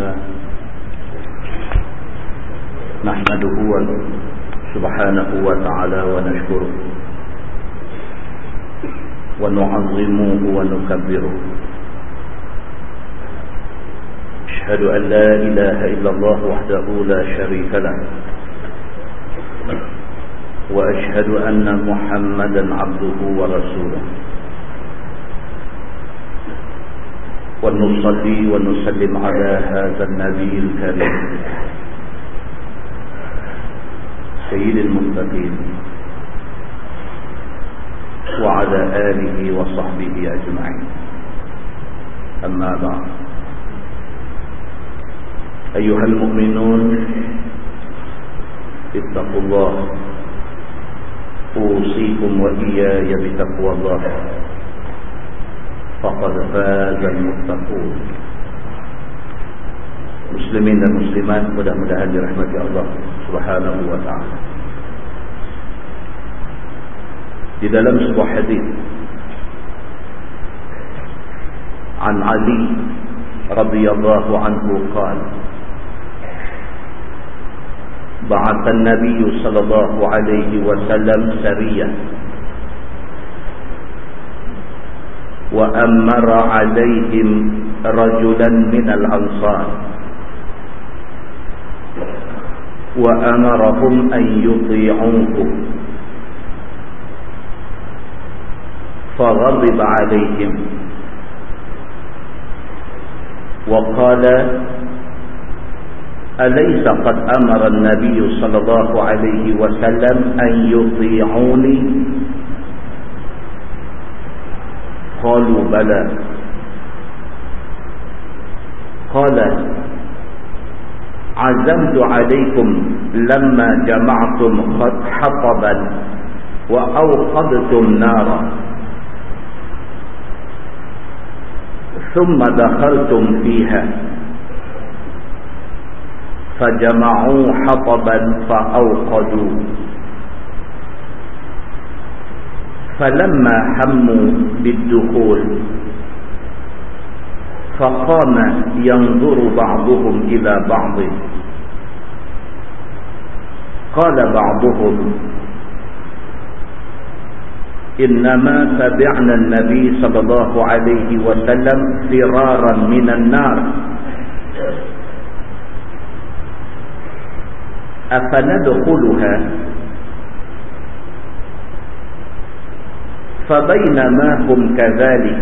لله نحمده سبحانه وتعالى ونشكره. ونعظمه ونكبره. أشهد أن لا إله إلا الله وحده لا شريك له. وأشهد أن محمدا عبده ورسوله. ونصلي ونسلم على هذا النبي الكريم. سيد المتقين. وعلى آله وصحبه أجمعين. أما بعد. أيها المؤمنون اتقوا الله. أوصيكم وإياي بتقوى الله. فقد فاز المتقون. مسلمين والمسلمات مده مده برحمة الله سبحانه وتعالى في دلم سبح حديث عن علي رضي الله عنه قال بعث النبي صلى الله عليه وسلم سريا وأمر عليهم رجلا من الأنصار. وأمرهم أن يطيعوه. فغضب عليهم. وقال أليس قد أمر النبي صلى الله عليه وسلم أن يطيعوني؟ قالوا بلى. قال عزمت عليكم لما جمعتم حطبا وأوقدتم نارا. ثم دخلتم فيها. فجمعوا حطبا فأوقدوا. فلما هموا بالدخول فقام ينظر بعضهم إلى بعض. قال بعضهم إنما تبعنا النبي صلى الله عليه وسلم فرارا من النار. أفندخلها؟ فبينما هم كذلك.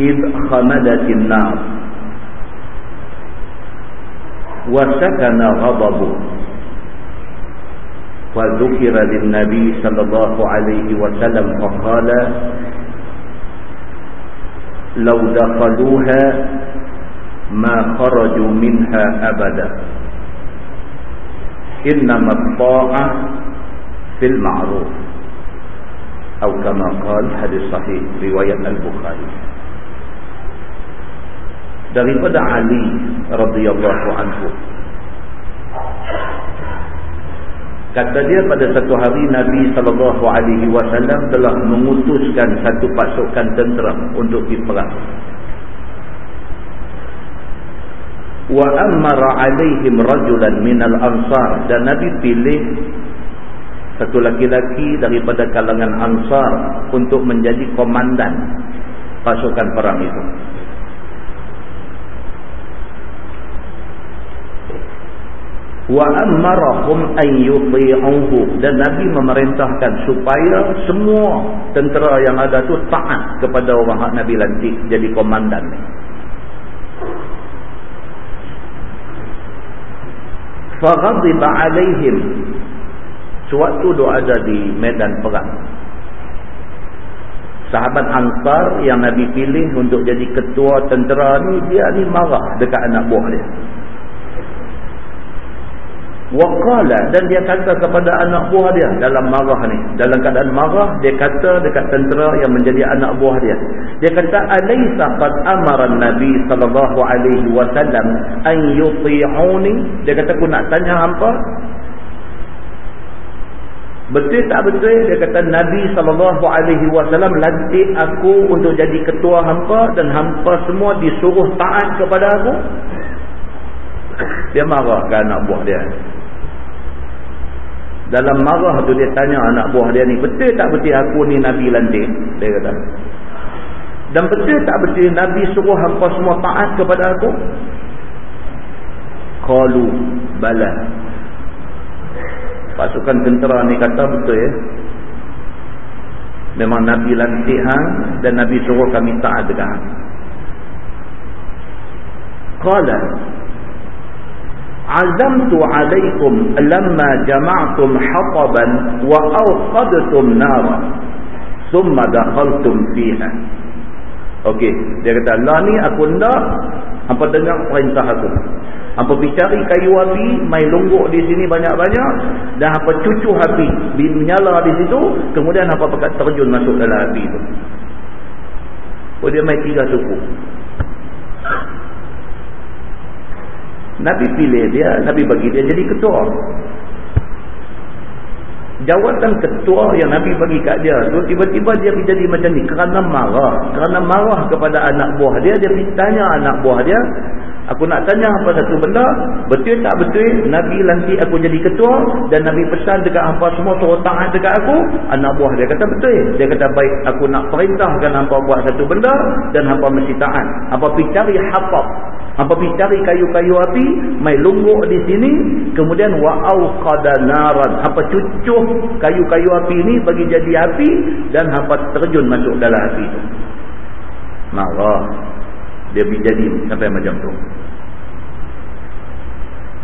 إذ خمدت النار. وسكن غضبه وذكر للنبي صلى الله عليه وسلم فقال لو دخلوها ما خرجوا منها أبدا. إنما الطاعة fil ma'ruf. Atau kama qal hadis sahih riwayat al-bukhari. Daripada ali radhiyallahu anhu. Kata dia pada satu hari nabi sallallahu alaihi wasallam telah mengutuskan satu pasukan tentera untuk pergi perang wa amara alaihim rajulan minal ansar. Dan nabi pilih satu laki-laki daripada kalangan Ansar untuk menjadi komandan pasukan perang itu. Wa amarahum an yuti'uhu dan Nabi memerintahkan supaya semua tentera yang ada tu taat kepada orang hak Nabi lantik jadi komandan ni. Faghadiba alaihim Sewaktu dia ada di medan perang. Sahabat Ansar yang Nabi pilih untuk jadi ketua tentera ni, dia ni marah dekat anak buah dia. Waqala dan dia kata kepada anak buah dia dalam marah ni. Dalam keadaan marah, dia kata dekat tentera yang menjadi anak buah dia. Dia kata, Alaysa qad amaran Nabi sallallahu alaihi wasallam an yuti'uni. Dia kata, aku nak tanya hampa Betul tak betul dia kata Nabi SAW lantik aku untuk jadi ketua hampa dan hampa semua disuruh taat kepada aku. Dia marah ke anak buah dia. Dalam marah tu dia tanya anak buah dia ni, betul tak betul aku ni Nabi lantik? Dia kata. Dan betul tak betul Nabi suruh hampa semua taat kepada aku? Qalu bala pasukan tentera ni kata betul ya. Memang Nabi lantik hang dan Nabi suruh kami taat dekat hang qala azamtu alaikum lamma jama'tum hataban wa awqadtum nara thumma dakhaltum fiha. Okey, dia kata, "La ni aku ndak hampa dengar perintah aku. Hampa pergi cari kayu api, mai longgok di sini banyak-banyak dan hampa cucuh api, menyala di situ, kemudian hampa pakat terjun masuk dalam api itu. Oh dia mai tiga suku. Nabi pilih dia, Nabi bagi dia jadi ketua. Jawatan ketua yang Nabi bagi kat dia tu tiba-tiba dia jadi macam ni kerana marah. Kerana marah kepada anak buah dia, dia tanya anak buah dia, Aku nak tanya apa satu benda, betul tak betul Nabi lantik aku jadi ketua dan Nabi pesan dekat hampa semua suruh taat dekat aku? Anak buah dia kata betul. Dia kata baik aku nak perintahkan hampa buat satu benda dan hampa mesti taat. Hampa pergi cari hafab. Hampa pergi cari kayu-kayu api, mai lungguk di sini, kemudian wa'au qadanaran. Hampa cucuh kayu-kayu api ni bagi jadi api dan hampa terjun masuk dalam api itu. Marah dia jadi sampai macam tu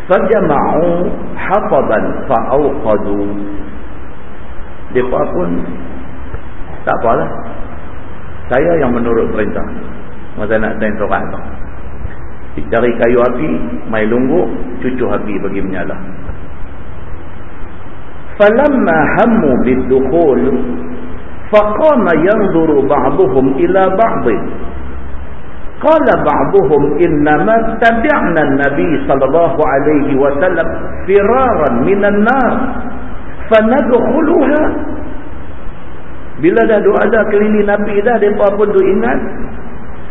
fajama'u hafadan fa'auqadu mereka pun tak apalah saya yang menurut perintah. Masa nak tanya surat tu. Cari kayu api mai lungguk cucu api bagi menyala. Falamma hammu bidukhul faqama yanzuru ba'duhum ila ba'dih Qala ba'duhum innama tabi'na an-nabi sallallahu alaihi wasallam firaran minan nar fanadkhuluha Bila dah doa ada keliling Nabi dah depa pun tu ingat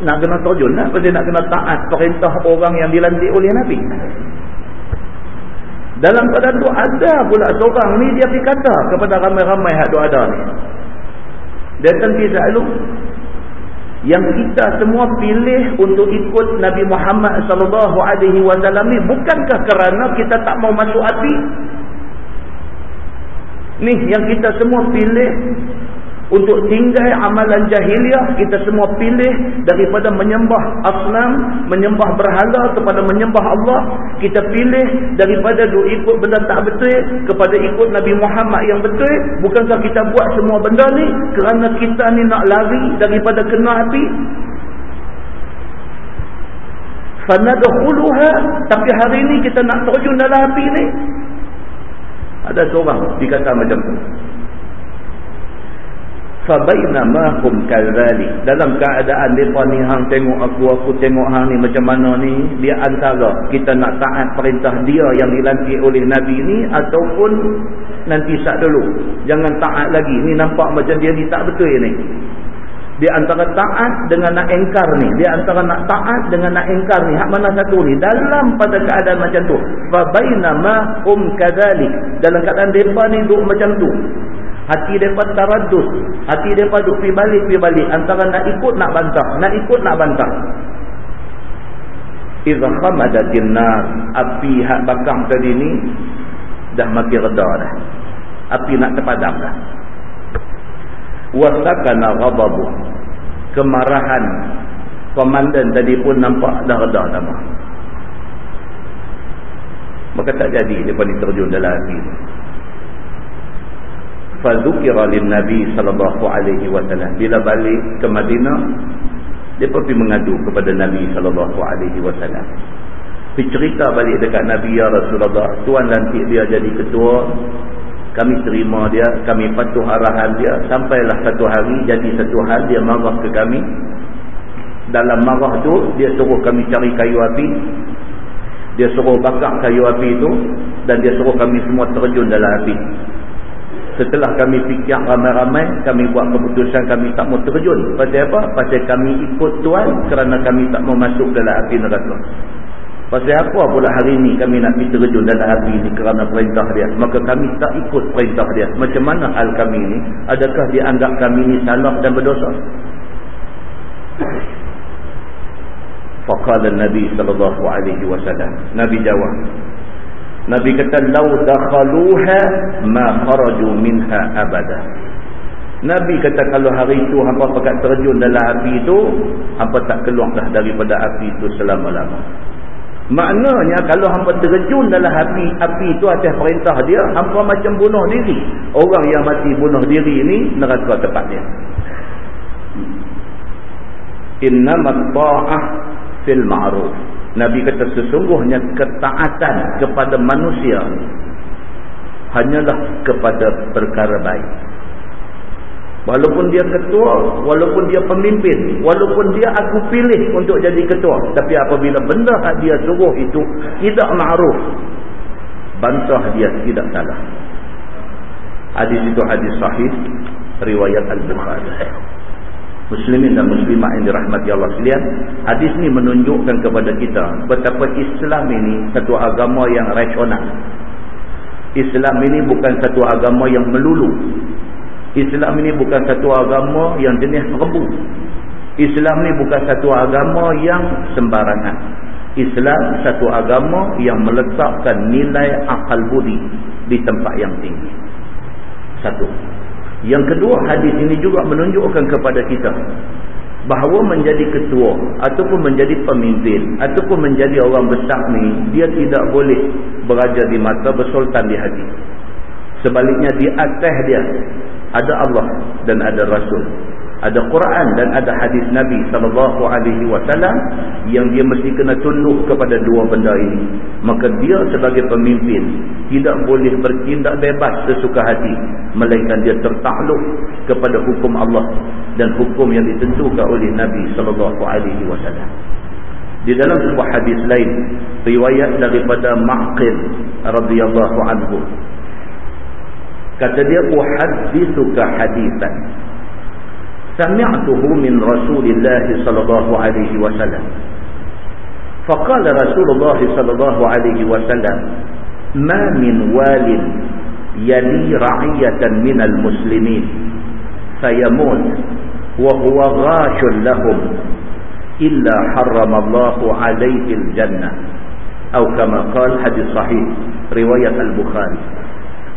nak kena terjun nak pasal nak kena taat perintah orang yang dilantik oleh Nabi. Dalam keadaan tu ada pula seorang ni dia pergi kata kepada ramai-ramai hak doa ni. Dia tentu selalu yang kita semua pilih untuk ikut Nabi Muhammad sallallahu alaihi wasallam ni bukankah kerana kita tak mau masuk api ni yang kita semua pilih untuk tinggal amalan jahiliah kita semua pilih daripada menyembah asnam menyembah berhala kepada menyembah Allah. Kita pilih daripada duk ikut benda tak betul kepada ikut Nabi Muhammad yang betul. Bukankah kita buat semua benda ni kerana kita ni nak lari daripada kena api? Fanadkhuluha tapi hari ni kita nak terjun dalam api ni. Ada seorang dikata macam tu fabainama hum kadzalik. Dalam keadaan depa ni hang tengok aku aku tengok hang ni macam mana ni dia antara kita nak taat perintah dia yang dilantik oleh nabi ni ataupun nanti sat dulu. Jangan taat lagi. Ni nampak macam dia ni tak betul ni. Dia antara taat dengan nak engkar ni. Dia antara nak taat dengan nak engkar ni. Hak mana satu ni? Dalam pada keadaan macam tu. Fabainama hum kadzalik. Dalam keadaan depa ni duk macam tu Hati mereka taradus. Hati mereka duk pergi balik, pergi balik. Antara nak ikut, nak bantah. Nak ikut, nak bantah. Iza khamadatin nar. Api hak bakang tadi ni, dah makin reda dah. Api nak terpadam dah. Wasakana ghababu. Kemarahan. Komandan tadi pun nampak dah reda dah. Maka tak jadi dia pun terjun dalam api fadzukira lin nabi sallallahu alaihi wasallam. Bila balik ke Madinah dia pergi mengadu kepada nabi sallallahu alaihi wasallam. Pergi cerita balik dekat nabi ya Rasulullah tuan lantik dia jadi ketua. Kami terima dia kami patuh arahan dia. Sampailah satu hari jadi satu hal dia marah ke kami. Dalam marah tu dia suruh kami cari kayu api. Dia suruh bakar kayu api itu dan dia suruh kami semua terjun dalam api Setelah kami fikir ramai-ramai, kami buat keputusan kami tak mau terjun. Pasal apa? Pasal kami ikut Tuhan kerana kami tak mau masuk dalam api neraka. Pasal apa pula hari ini kami nak pergi terjun dalam api ini kerana perintah dia. Maka kami tak ikut perintah dia. Macam mana hal kami ini? Adakah dia anggap kami ini salah dan berdosa? Faqala Nabi sallallahu alaihi wasallam. Nabi jawab. Nabi kata lau dakhaluha ma kharaju minha abada. Nabi kata kalau hari itu hangpa pakat terjun dalam api itu, hangpa tak keluar dah daripada api itu selama-lama. Maknanya kalau hangpa terjun dalam api api itu atas perintah dia, hangpa macam bunuh diri. Orang yang mati bunuh diri ini neraka tempat dia. Innamat ta'ah fil ma'ruf. Nabi kata sesungguhnya ketaatan kepada manusia hanyalah kepada perkara baik. Walaupun dia ketua, walaupun dia pemimpin, walaupun dia aku pilih untuk jadi ketua, tapi apabila benda dia suruh itu tidak ma'ruf, bantah dia tidak salah. Hadis itu hadis sahih riwayat Al-Bukhari. Muslimin dan muslimah yang dirahmati Allah sekalian, hadis ini menunjukkan kepada kita betapa Islam ini satu agama yang rasional. Islam ini bukan satu agama yang melulu. Islam ini bukan satu agama yang jenis rebu. Islam ini bukan satu agama yang sembarangan. Islam satu agama yang meletakkan nilai akal budi di tempat yang tinggi. Satu. Yang kedua hadis ini juga menunjukkan kepada kita bahawa menjadi ketua ataupun menjadi pemimpin ataupun menjadi orang besar ni dia tidak boleh beraja di mata bersultan di hati. Sebaliknya di atas dia ada Allah dan ada Rasul ada Quran dan ada hadis Nabi sallallahu alaihi wasallam yang dia mesti kena tunduk kepada dua benda ini. Maka dia sebagai pemimpin tidak boleh bertindak bebas sesuka hati melainkan dia tertakluk kepada hukum Allah dan hukum yang ditentukan oleh Nabi sallallahu alaihi wasallam. Di dalam sebuah hadis lain riwayat daripada Ma'qil radhiyallahu anhu. Kata dia uhaddithuka hadithan سمعته من رسول الله صلى الله عليه وسلم. فقال رسول الله صلى الله عليه وسلم ما من وال يلي رعية من المسلمين فيموت وهو غاش لهم إلا حرم الله عليه الجنة. أو كما قال حديث صحيح رواية البخاري.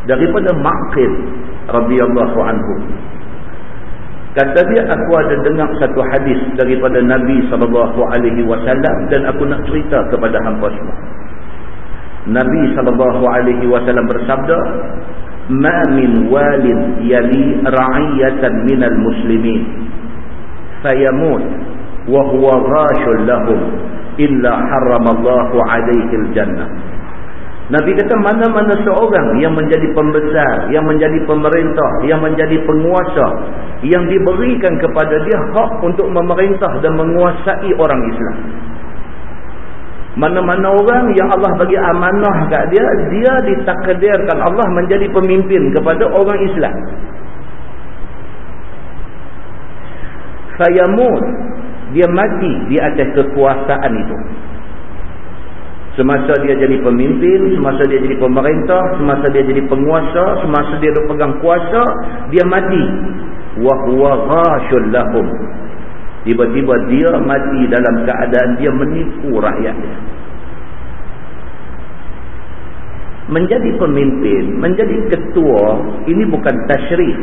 daripada Ma'qil radhiyallahu anhu Kata dia aku ada dengar satu hadis daripada Nabi wasallam dan aku nak cerita kepada hangpa semua. Nabi wasallam bersabda, "Ma min walin yali ra'iyatan minal muslimin fayamut wa huwa ghashul lahum illa harramallahu alaihi al-jannah." Nabi kata mana-mana seorang yang menjadi pembesar, yang menjadi pemerintah, yang menjadi penguasa, yang diberikan kepada dia hak untuk memerintah dan menguasai orang Islam. Mana-mana orang yang Allah bagi amanah kat dia, dia ditakdirkan Allah menjadi pemimpin kepada orang Islam. Fayamut, dia mati di atas kekuasaan itu. Semasa dia jadi pemimpin, semasa dia jadi pemerintah, semasa dia jadi penguasa, semasa dia pegang kuasa, dia mati. Wa huwa ghashul lahum. Tiba-tiba dia mati dalam keadaan dia menipu rakyat dia. Menjadi pemimpin, menjadi ketua, ini bukan tasyrif.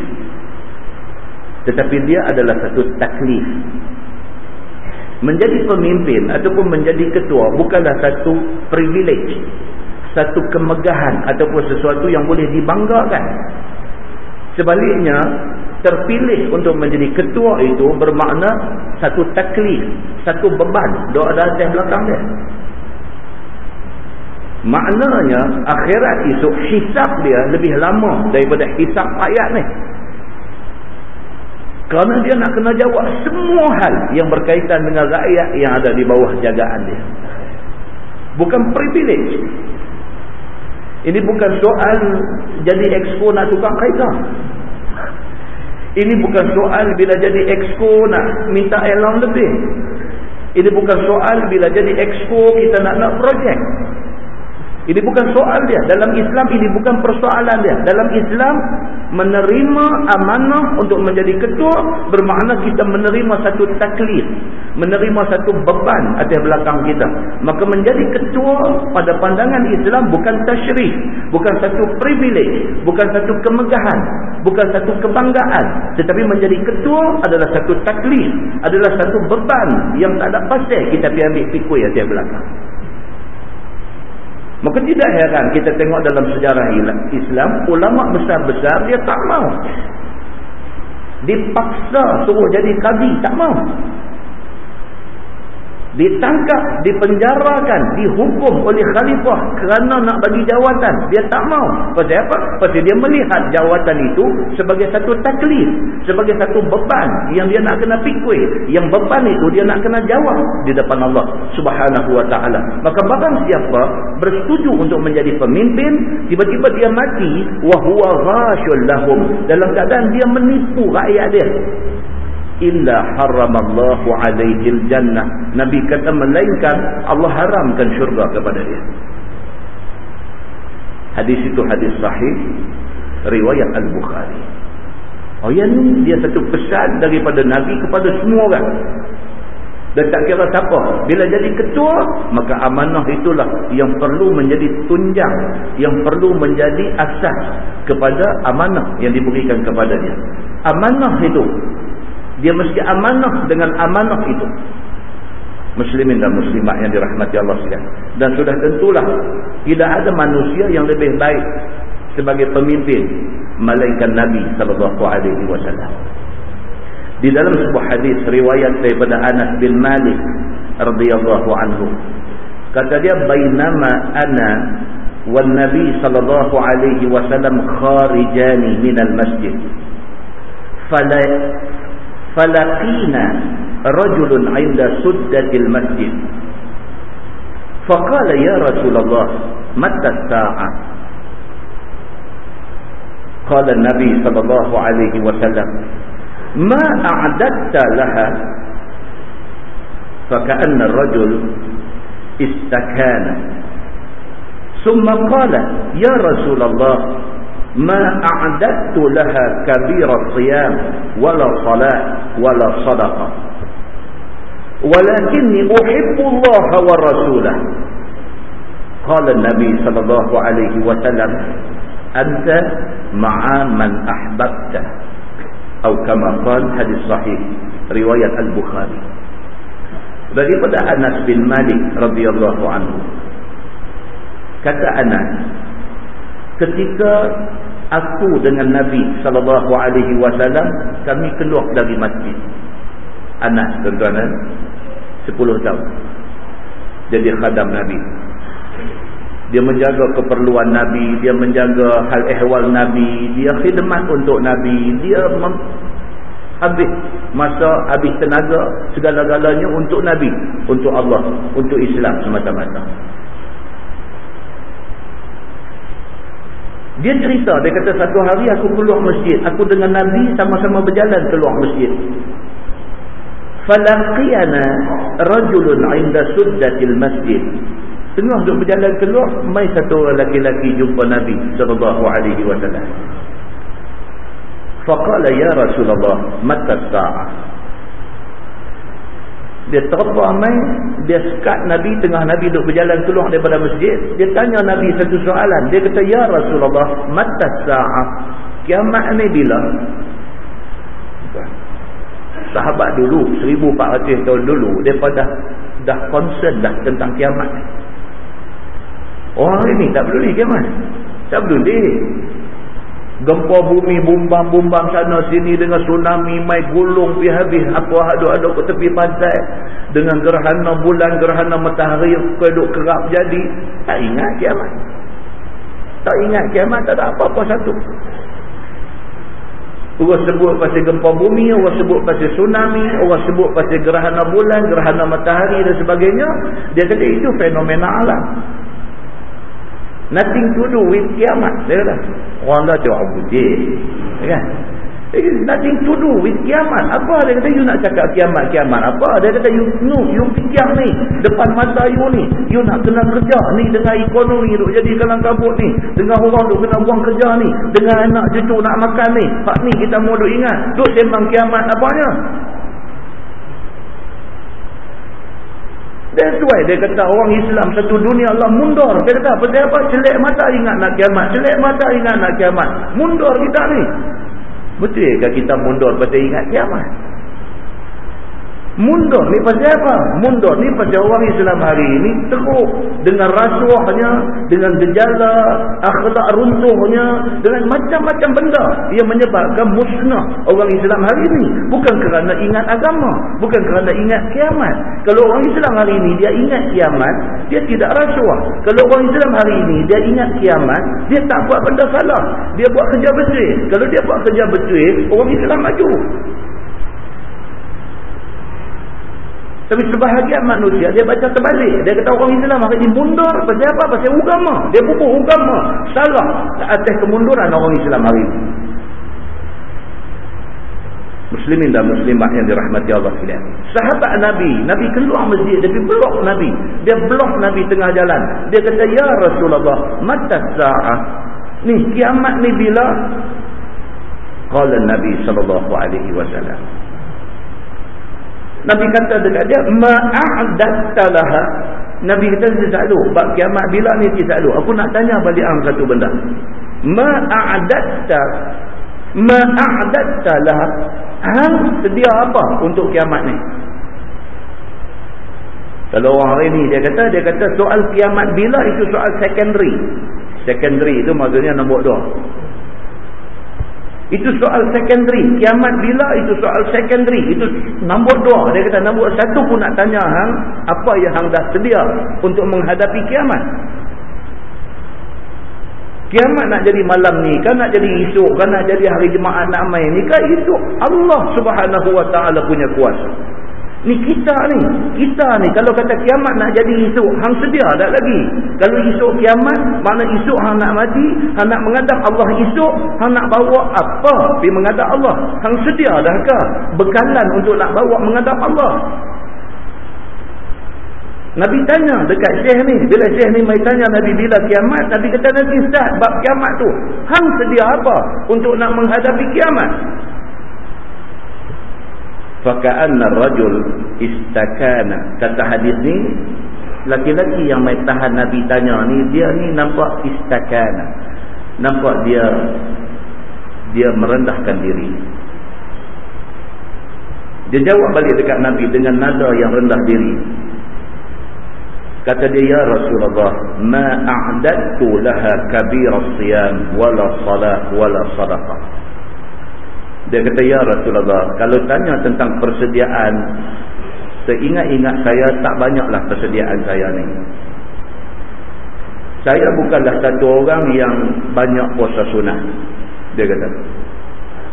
Tetapi dia adalah satu taklif menjadi pemimpin ataupun menjadi ketua bukanlah satu privilege satu kemegahan ataupun sesuatu yang boleh dibanggakan. Sebaliknya terpilih untuk menjadi ketua itu bermakna satu taklif satu beban doa ada atas belakang dia. Maknanya akhirat esok hisap dia lebih lama daripada hisap rakyat ni kerana dia nak kena jawab semua hal yang berkaitan dengan rakyat yang ada di bawah jagaan dia. Bukan privilege. Ini bukan soal jadi exco nak tukar kereta. Ini bukan soal bila jadi exco nak minta allowance lebih. Ini bukan soal bila jadi exco kita nak nak projek. Ini bukan soal dia. Dalam Islam ini bukan persoalan dia. Dalam Islam menerima amanah untuk menjadi ketua bermakna kita menerima satu taklif. Menerima satu beban atas belakang kita. Maka menjadi ketua pada pandangan Islam bukan tasyrif. Bukan satu privilege. Bukan satu kemegahan. Bukan satu kebanggaan. Tetapi menjadi ketua adalah satu taklif. Adalah satu beban yang tak ada pasal kita ambil pikul atas belakang. Maka tidak heran kita tengok dalam sejarah Islam, ulama besar-besar dia tak mau. Dipaksa suruh jadi kadi, tak mau ditangkap, dipenjarakan, dihukum oleh khalifah kerana nak bagi jawatan. Dia tak mau. Pasal apa? Pasal dia melihat jawatan itu sebagai satu taklif, sebagai satu beban yang dia nak kena pikul. Yang beban itu dia nak kena jawab di depan Allah Subhanahu wa taala. Maka barang siapa bersetuju untuk menjadi pemimpin, tiba-tiba dia mati wa huwa dalam keadaan dia menipu rakyat dia illa haramallahu alaihi aljannah nabi kata melainkan Allah haramkan syurga kepada dia. Hadis itu hadis sahih riwayat al-bukhari. Oh yang ni dia satu pesan daripada nabi kepada semua orang. Dan tak kira siapa. Bila jadi ketua maka amanah itulah yang perlu menjadi tunjang yang perlu menjadi asas kepada amanah yang diberikan kepada dia. Amanah itu dia mesti amanah dengan amanah itu. Muslimin dan muslimat yang dirahmati Allah sekalian. Dan sudah tentulah tidak ada manusia yang lebih baik sebagai pemimpin melainkan Nabi sallallahu alaihi wasallam. Di dalam sebuah hadis riwayat daripada Anas bin Malik radhiyallahu anhu kata dia bainama ana wan nabi sallallahu alaihi wasallam kharijani minal masjid فلقينا رجل عند سدة المسجد. فقال يا رسول الله متى الساعة؟ قال النبي صلى الله عليه وسلم ما أعددت لها؟ فكأن الرجل استكان. ثم قال يا رسول الله ما أعددت لها كبير الصيام ولا صلاة ولا صدقة ولكني أحب الله ورسوله. قال النبي صلى الله عليه وسلم أنت مع من أحببت. أو كما قال حديث صحيح رواية البخاري. daripada Anas bin Malik radhiyallahu anhu kata Anas ketika aku dengan Nabi sallallahu alaihi wasallam kami keluar dari masjid. Anas tuan-tuan 10 eh? tahun. Jadi khadam Nabi. Dia menjaga keperluan Nabi, dia menjaga hal ehwal Nabi, dia khidmat untuk Nabi, dia habis masa, habis tenaga segala-galanya untuk Nabi, untuk Allah, untuk Islam semata-mata. Dia cerita, dia kata satu hari aku keluar masjid. Aku dengan Nabi sama-sama berjalan keluar masjid. Falaqiyana rajulun inda suddatil masjid. Tengah duduk berjalan keluar, mai satu laki-laki jumpa Nabi sallallahu alaihi wasallam. Faqala ya Rasulullah, mata sa'ah? Dia terbang main dia sekat Nabi tengah Nabi duduk berjalan keluar daripada masjid dia tanya Nabi satu soalan. Dia kata Ya Rasulullah mata sa'ah kiamat ni bila? Sahabat dulu 1400 tahun dulu dia dah dah concern dah tentang kiamat orang ini tak peduli kiamat tak peduli gempa bumi bumbang-bumbang sana sini dengan tsunami mai gulung pi habis apa ada-ada ke tepi pantai. Dengan gerhana bulan gerhana matahari keduk kerap jadi. Tak ingat kiamat. Tak ingat kiamat tak ada apa-apa satu. Orang sebut pasal gempa bumi orang sebut pasal tsunami orang sebut pasal gerhana bulan gerhana matahari dan sebagainya. Dia kata itu fenomena alam Nothing to do with kiamat. Dia kata. Orang dah cakap putih. Kan? Nothing to do with kiamat. Apa dia kata you nak cakap kiamat-kiamat? Apa dia kata you no, you fikir ni. Depan mata you ni. You nak kena kerja ni dengan ekonomi duk jadi kalang kabut ni. Dengan orang duk kena buang kerja ni. Dengan anak cucu nak makan ni. Hak ni kita mau duk ingat. Duk sembang kiamat apanya? That's why dia kata orang Islam satu dunia Allah mundur. Dia kata apa? Apa? Celek mata ingat nak kiamat. Celek mata ingat nak kiamat. Mundur kita ni. Betul ke kita mundur pada ingat kiamat? Mundur ni pasal apa? Mundur ni pasal orang Islam hari ini teruk dengan rasuahnya, dengan gejala, akhlak runtuhnya, dengan macam-macam benda yang menyebabkan musnah orang Islam hari ini. Bukan kerana ingat agama, bukan kerana ingat kiamat. Kalau orang Islam hari ini dia ingat kiamat, dia tidak rasuah. Kalau orang Islam hari ini dia ingat kiamat, dia tak buat benda salah. Dia buat kerja betul. Kalau dia buat kerja betul, orang Islam maju. Tapi sebahagian manusia dia baca terbalik. Dia kata orang Islam hari ini mundur. Pasal apa? Pasal agama. Dia bubuh agama. Salah atas kemunduran orang Islam hari ini. Muslimin dan muslimat yang dirahmati Allah sekalian. Sahabat Nabi, Nabi keluar masjid, dia blok Nabi. Dia blok Nabi tengah jalan. Dia kata, "Ya Rasulullah, mata sa'ah?" Ni kiamat ni bila? Qala Nabi sallallahu alaihi wasallam. Nabi kata dekat dia ma'adattalaha Nabi kata dia selalu bab kiamat bila ni dia selalu aku nak tanya balik ang satu benda. Ma'adatta ma'adattalaha hang sedia apa untuk kiamat ni? Kalau orang hari ni dia kata dia kata soal kiamat bila itu soal secondary. Secondary itu maksudnya nombor dua itu soal secondary. Kiamat bila itu soal secondary. Itu nombor dua. Dia kata nombor satu pun nak tanya hang. Apa yang hang dah sedia untuk menghadapi kiamat. Kiamat nak jadi malam ni. Kan nak jadi esok. Kan nak jadi hari jemaah nak main ni. Kan itu Allah subhanahu wa ta'ala punya kuasa. Ni kita ni. Kita ni. Kalau kata kiamat nak jadi esok. Hang sedia tak lagi. Kalau esok kiamat. Mana esok hang nak mati. Hang nak mengadap Allah esok. Hang nak bawa apa. Pergi mengadap Allah. Hang sedia dah ke? Bekalan untuk nak bawa mengadap Allah. Nabi tanya dekat syekh ni. Bila syekh ni mai tanya Nabi bila kiamat. Nabi kata nanti start bab kiamat tu. Hang sedia apa untuk nak menghadapi kiamat? Faka'anna rajul istakana. Kata hadis ni laki-laki yang mai tahan nabi tanya ni dia ni nampak istakana. Nampak dia dia merendahkan diri. Dia jawab balik dekat nabi dengan nada yang rendah diri. Kata dia ya rasulullah ma a'dadtu laha kabira siyam wala salat wala sadaqah dia kata, Ya Rasulullah, kalau tanya tentang persediaan, seingat-ingat saya tak banyaklah persediaan saya ni. Saya bukanlah satu orang yang banyak puasa sunat. Dia kata.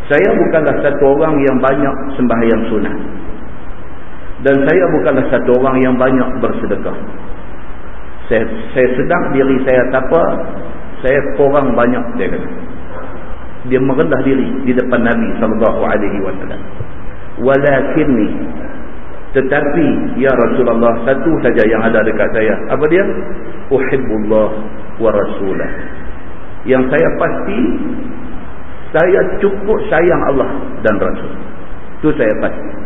Saya bukanlah satu orang yang banyak sembahyang sunat. Dan saya bukanlah satu orang yang banyak bersedekah. Saya, saya sedang diri saya tapa, saya kurang banyak, dia kata dia merendah diri di depan Nabi sallallahu alaihi wasallam. Walakinni tetapi ya Rasulullah satu saja yang ada dekat saya. Apa dia? Uhibbullah wa rasulah. Yang saya pasti saya cukup sayang Allah dan Rasul. Itu saya pasti.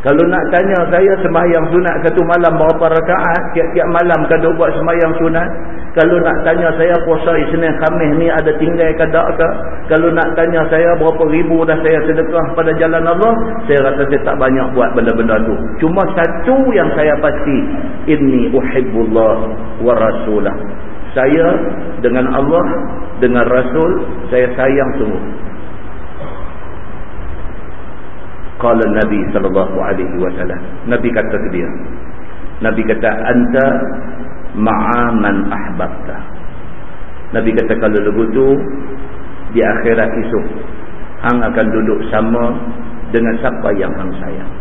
Kalau nak tanya saya sembahyang sunat satu malam berapa rakaat, tiap-tiap malam kada buat sembahyang sunat. Kalau nak tanya saya puasa Isnin Khamis ni ada tinggal ke tak ke? Kalau nak tanya saya berapa ribu dah saya sedekah pada jalan Allah, saya rasa saya tak banyak buat benda-benda tu. Cuma satu yang saya pasti, inni uhibbullah wa rasulah. Saya dengan Allah, dengan Rasul, saya sayang sungguh. Qala Nabi wasallam. Nabi kata ke dia. Nabi kata anta ma'a man ahbabta. Nabi kata kalau begitu di akhirat esok hang akan duduk sama dengan siapa yang hang sayang.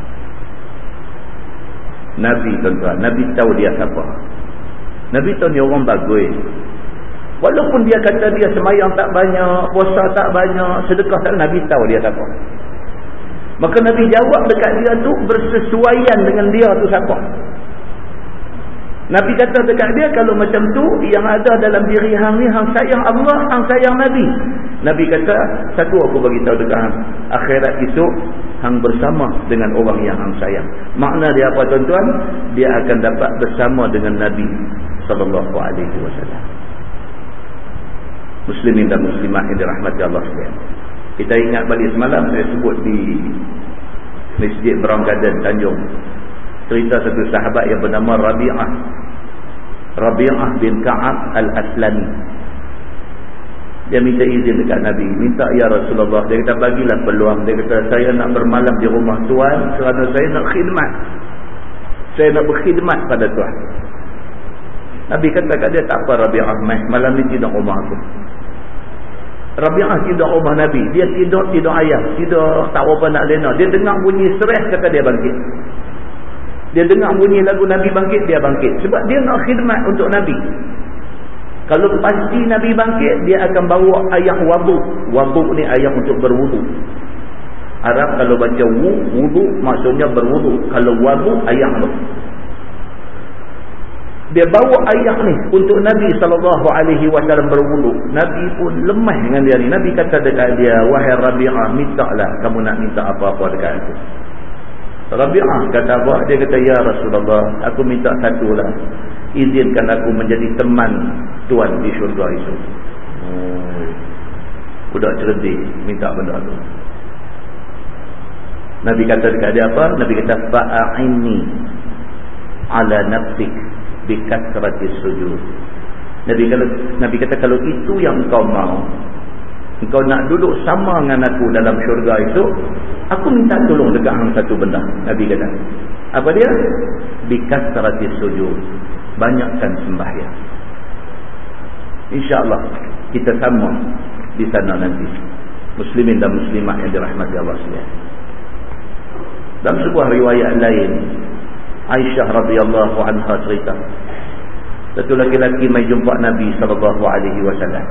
Nabi tuan Nabi tahu dia siapa. Nabi tahu ni orang bagus. Walaupun dia kata dia semayang tak banyak, puasa tak banyak, sedekah tak Nabi tahu dia siapa. Maka Nabi jawab dekat dia tu bersesuaian dengan dia tu siapa. Nabi kata dekat dia kalau macam tu yang ada dalam diri hang ni hang sayang Allah, hang sayang Nabi. Nabi kata satu aku bagi tahu dekat hang, akhirat esok hang bersama dengan orang yang hang sayang. Makna dia apa tuan-tuan? Dia akan dapat bersama dengan Nabi sallallahu alaihi wasallam. Muslimin dan muslimat yang dirahmati Allah sekalian. Kita ingat balik semalam saya sebut di Masjid Brown Garden Tanjung. Cerita satu sahabat yang bernama Rabi'ah. Rabi'ah bin Ka'ab Al-Aslami. Dia minta izin dekat Nabi. Minta ya Rasulullah dia kata bagilah peluang. Dia kata saya nak bermalam di rumah Tuhan kerana saya nak khidmat. Saya nak berkhidmat pada Tuhan Nabi kata kat dia tak apa Rabi'ah malam ni tidur rumah aku Rabi'ah tidur rumah Nabi dia tidur tidur ayam tidur tak apa nak lena dia dengar bunyi stres kata dia bangkit dia dengar bunyi lagu Nabi bangkit, dia bangkit. Sebab dia nak khidmat untuk Nabi. Kalau pasti Nabi bangkit, dia akan bawa ayat wabuk. Wabuk ni ayat untuk berwuduk. Arab kalau baca wuduk, maksudnya berwuduk. Kalau wabuk, ayat tu. Dia bawa ayat ni untuk Nabi SAW berwuduk. Nabi pun lemah dengan dia ni. Nabi kata dekat dia, Wahai Rabi'ah, minta lah kamu nak minta apa-apa dekat aku. Rabi'ah kata apa? Dia kata, Ya Rasulullah, aku minta satu lah. Izinkan aku menjadi teman Tuhan di syurga itu. Hmm. Budak cerdik, minta benda tu. Nabi kata dekat dia apa? Nabi kata, Fa'a'ini ala nafsik bikasrati sujud. Nabi, kata, Nabi kata, kalau itu yang kau mau, engkau nak duduk sama dengan aku dalam syurga itu aku minta tolong dekat hang satu benda Nabi kata. Apa dia? Bikas terati sujud. Banyakkan sembahyang. insyaAllah kita sama di sana nanti. Muslimin dan muslimah yang dirahmati Allah SWT dalam sebuah riwayat lain Aisyah radhiyallahu anha cerita satu laki-laki mai jumpa Nabi sallallahu alaihi wasallam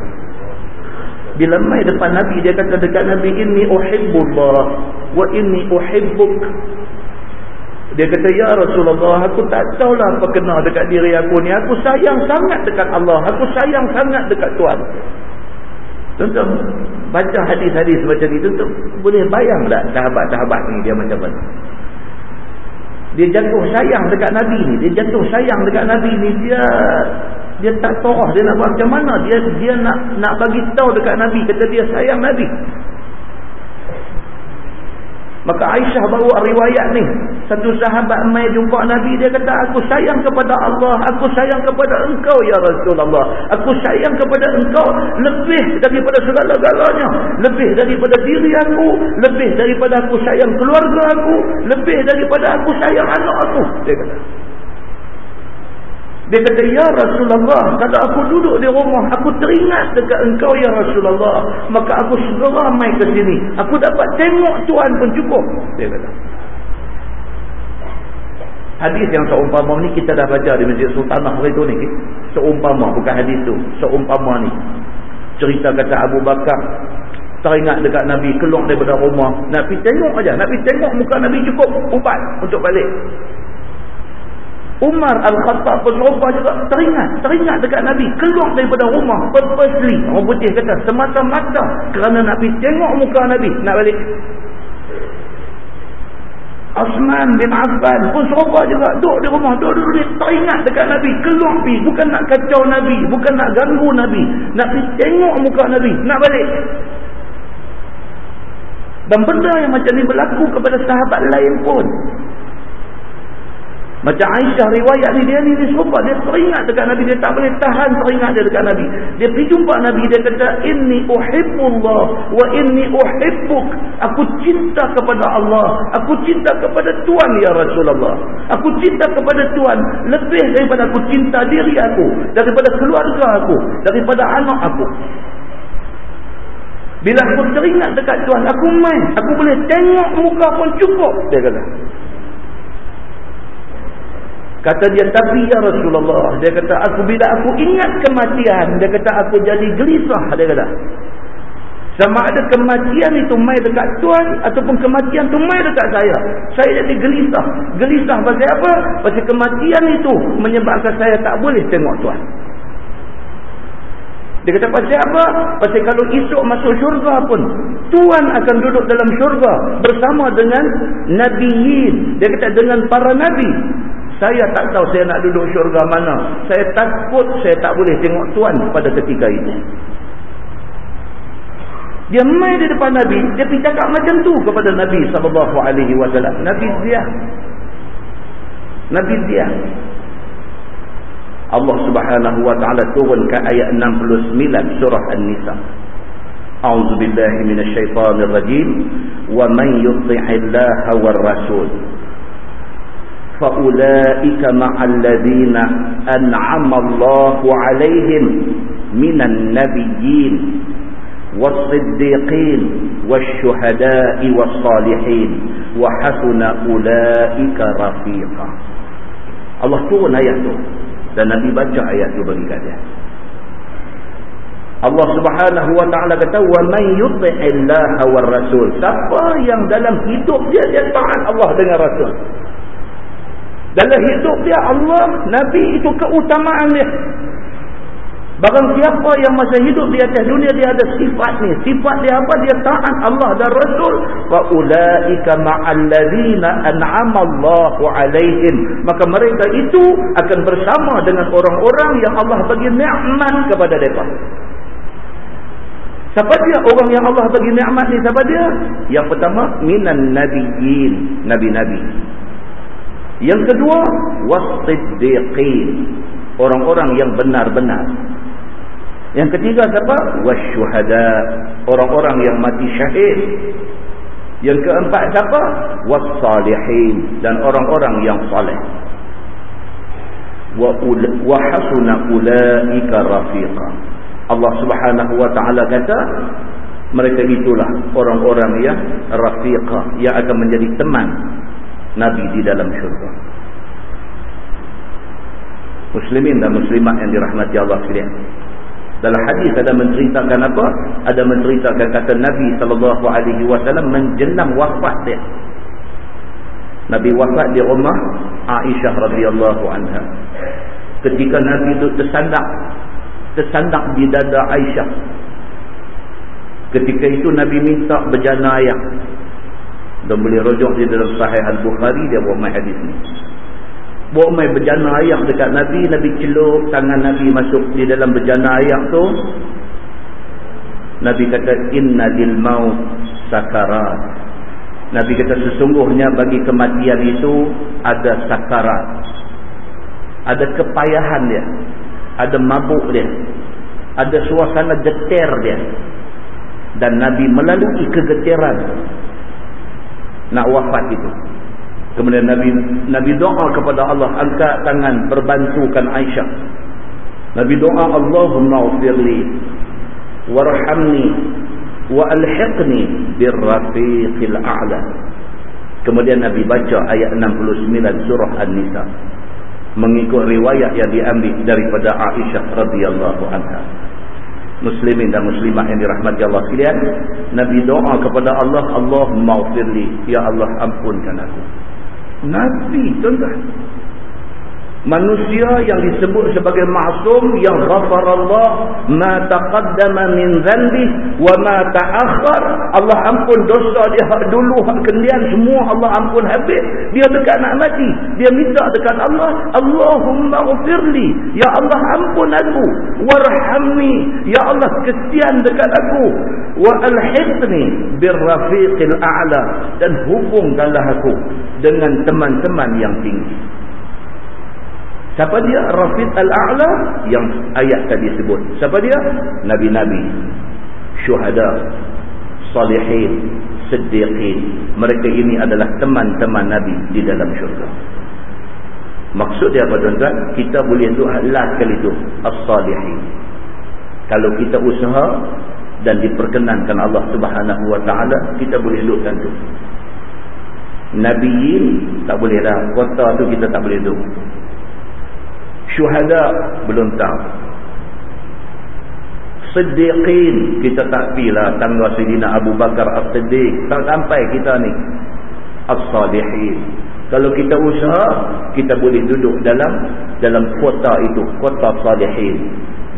bila mai depan Nabi dia kata dekat Nabi inni uhibbullah wa inni uhibbuk. Dia kata ya Rasulullah aku tak tahulah apa kena dekat diri aku ni. Aku sayang sangat dekat Allah. Aku sayang sangat dekat Tuhan. Tentu baca hadis-hadis macam ni tentu boleh bayang tak sahabat-sahabat ni dia macam mana. Dia jatuh sayang dekat Nabi ni. Dia jatuh sayang dekat Nabi ni. Dia dia tak tahu dia nak buat macam mana dia dia nak nak bagi tahu dekat nabi kata dia sayang nabi maka Aisyah bawa riwayat ni. Satu sahabat mai jumpa nabi dia kata aku sayang kepada Allah aku sayang kepada engkau ya Rasulullah. Aku sayang kepada engkau lebih daripada segala-galanya. Lebih daripada diri aku lebih daripada aku sayang keluarga aku lebih daripada aku sayang anak aku. Dia kata dia kata, Ya Rasulullah, kalau aku duduk di rumah, aku teringat dekat engkau, Ya Rasulullah. Maka aku segera main ke sini. Aku dapat tengok Tuhan pun cukup. Dia kata. Hadis yang seumpama ni kita dah baca di Masjid Sultanah hari tu ni. Seumpama, bukan hadis tu. Seumpama ni. Cerita kata Abu Bakar. Teringat dekat Nabi keluar daripada rumah. Nak pergi tengok aja, Nak pergi tengok muka Nabi cukup. Ubat untuk balik. Umar Al-Khattab serupa juga. Teringat, teringat dekat Nabi. Keluar daripada rumah purposely orang putih kata semata-mata kerana Nabi tengok muka Nabi. Nak balik. Osman bin Affan pun serupa juga. Duduk di rumah duduk duduk teringat dekat Nabi. Keluar pergi. Bukan nak kacau Nabi. Bukan nak ganggu Nabi. Nak pergi tengok muka Nabi. Nak balik. Dan benda yang macam ni berlaku kepada sahabat lain pun macam Aisyah riwayat ni dia ni dia serupa dia teringat dekat Nabi dia tak boleh tahan teringat dia dekat Nabi. Dia pergi jumpa Nabi dia kata inni uhibbullah wa inni uhibbuk. Aku cinta kepada Allah, aku cinta kepada Tuhan ya Rasulullah. Aku cinta kepada Tuhan lebih daripada aku cinta diri aku, daripada keluarga aku, daripada anak aku. Bila aku teringat dekat Tuhan, aku main, aku boleh tengok muka pun cukup dia kata. Kata dia, tapi ya Rasulullah. Dia kata, aku bila aku ingat kematian. Dia kata, aku jadi gelisah. Dia kata. Sama ada kematian itu mai dekat Tuhan. Ataupun kematian itu mai dekat saya. Saya jadi gelisah. Gelisah pasal apa? Pasal kematian itu menyebabkan saya tak boleh tengok Tuhan. Dia kata pasal apa? Pasal kalau esok masuk syurga pun. Tuhan akan duduk dalam syurga. Bersama dengan Nabiin. Dia kata dengan para Nabi. Saya tak tahu saya nak duduk syurga mana. Saya takut saya tak boleh tengok Tuhan pada ketika itu. Dia main di depan Nabi. Dia pergi cakap macam tu kepada Nabi SAW. Nabi dia. Nabi dia. Allah Subhanahu wa taala turunkan ayat 69 surah An-Nisa. A'udzu billahi minasy syaithanir rajim. Wa man yuti'illaha war rasul fa ulaika ma'al ladzina an'ama Allahu 'alaihim minan nabiyyin was-siddiqin wasyuhada'i was-salihin wa hasuna ulaika rafiqa. Allah turun ayat tu dan Nabi baca ayat itu bagi kalian. Allah Subhanahu wa taala kata wa man yuti'illaha war rasul. Siapa yang dalam hidup dia dia taat Allah dengan rasul. Dalam hidup dia Allah, Nabi itu keutamaan dia. Barang siapa yang masa hidup di atas dunia dia ada sifat ni. Sifat dia apa? Dia taat Allah dan Rasul. Wa ulaika ma'al ladzina an'ama Allahu 'alaihim. Maka mereka itu akan bersama dengan orang-orang yang Allah bagi nikmat kepada mereka. Siapa dia orang yang Allah bagi nikmat ni? Siapa dia? Yang pertama minan nabiyyin, nabi-nabi. Yang kedua wasiddiqin, orang-orang yang benar-benar. Yang ketiga siapa? Wasyuhada. Orang-orang yang mati syahid. Yang keempat siapa? Wassalihin. Dan orang-orang yang salih. Wa hasuna ulaika rafiqa. Allah subhanahu wa ta'ala kata, mereka itulah orang-orang yang rafiqa. Yang akan menjadi teman Nabi di dalam syurga. Muslimin dan muslimat yang dirahmati Allah sekalian. Dalam hadis ada menceritakan apa? Ada menceritakan kata Nabi sallallahu alaihi wasallam menjelang wafat dia. Nabi wafat di rumah Aisyah radhiyallahu anha. Ketika Nabi itu tersandak tersandak di dada Aisyah. Ketika itu Nabi minta berjana ayam. Dan boleh rujuk di dalam sahih Al-Bukhari dia buat hadis ni. Buat main berjana ayak dekat Nabi. Nabi celup tangan Nabi masuk di dalam berjana ayak tu. Nabi kata, Inna lil maut sakarat. Nabi kata, sesungguhnya bagi kematian itu ada sakarat. Ada kepayahan dia. Ada mabuk dia. Ada suasana getir dia. Dan Nabi melalui kegetiran. Nak wafat itu. Kemudian Nabi Nabi doa kepada Allah angkat tangan berbantukan Aisyah. Nabi doa Allahumma ufirli warhamni wa alhiqni birrafiqil a'la. Kemudian Nabi baca ayat 69 surah An-Nisa mengikut riwayat yang diambil daripada Aisyah radhiyallahu anha. Muslimin dan muslimat yang dirahmati Allah sekalian, Nabi doa kepada Allah, Allahumma ufirli, ya Allah ampunkan aku. Nabi tuan-tuan. Manusia yang disebut sebagai maksum yang ghafarallah ma taqaddama min dhanbi wa ma ta'akhkhar. Allah ampun dosa dia hak dulu hak kemudian semua Allah ampun habis. Dia dekat nak mati. Dia minta dekat Allah, Allahumma ghfirli. Ya Allah ampun aku. Warhamni. Ya Allah kesian dekat aku. Wa alhiqni birrafiqil a'la dan hubungkanlah aku dengan teman-teman yang tinggi. Siapa dia? Rafiq al-A'la yang ayat tadi sebut. Siapa dia? Nabi-Nabi. Syuhada. Salihin. Siddiqin. Mereka ini adalah teman-teman Nabi di dalam syurga. Maksud dia apa tuan-tuan? Kita boleh doa last kali itu. As-Salihin. Kalau kita usaha dan diperkenankan Allah subhanahu wa ta'ala, kita boleh doa tu. Nabiin tak boleh dah. Kota tu kita tak boleh doa. Syuhada belum tahu Siddiqin. Kita tak pilah tangga Sayyidina Abu Bakar As-Siddiq. Tak sampai kita ni. As-Salihin. Kalau kita usaha kita boleh duduk dalam dalam kota itu. Kota Salihin.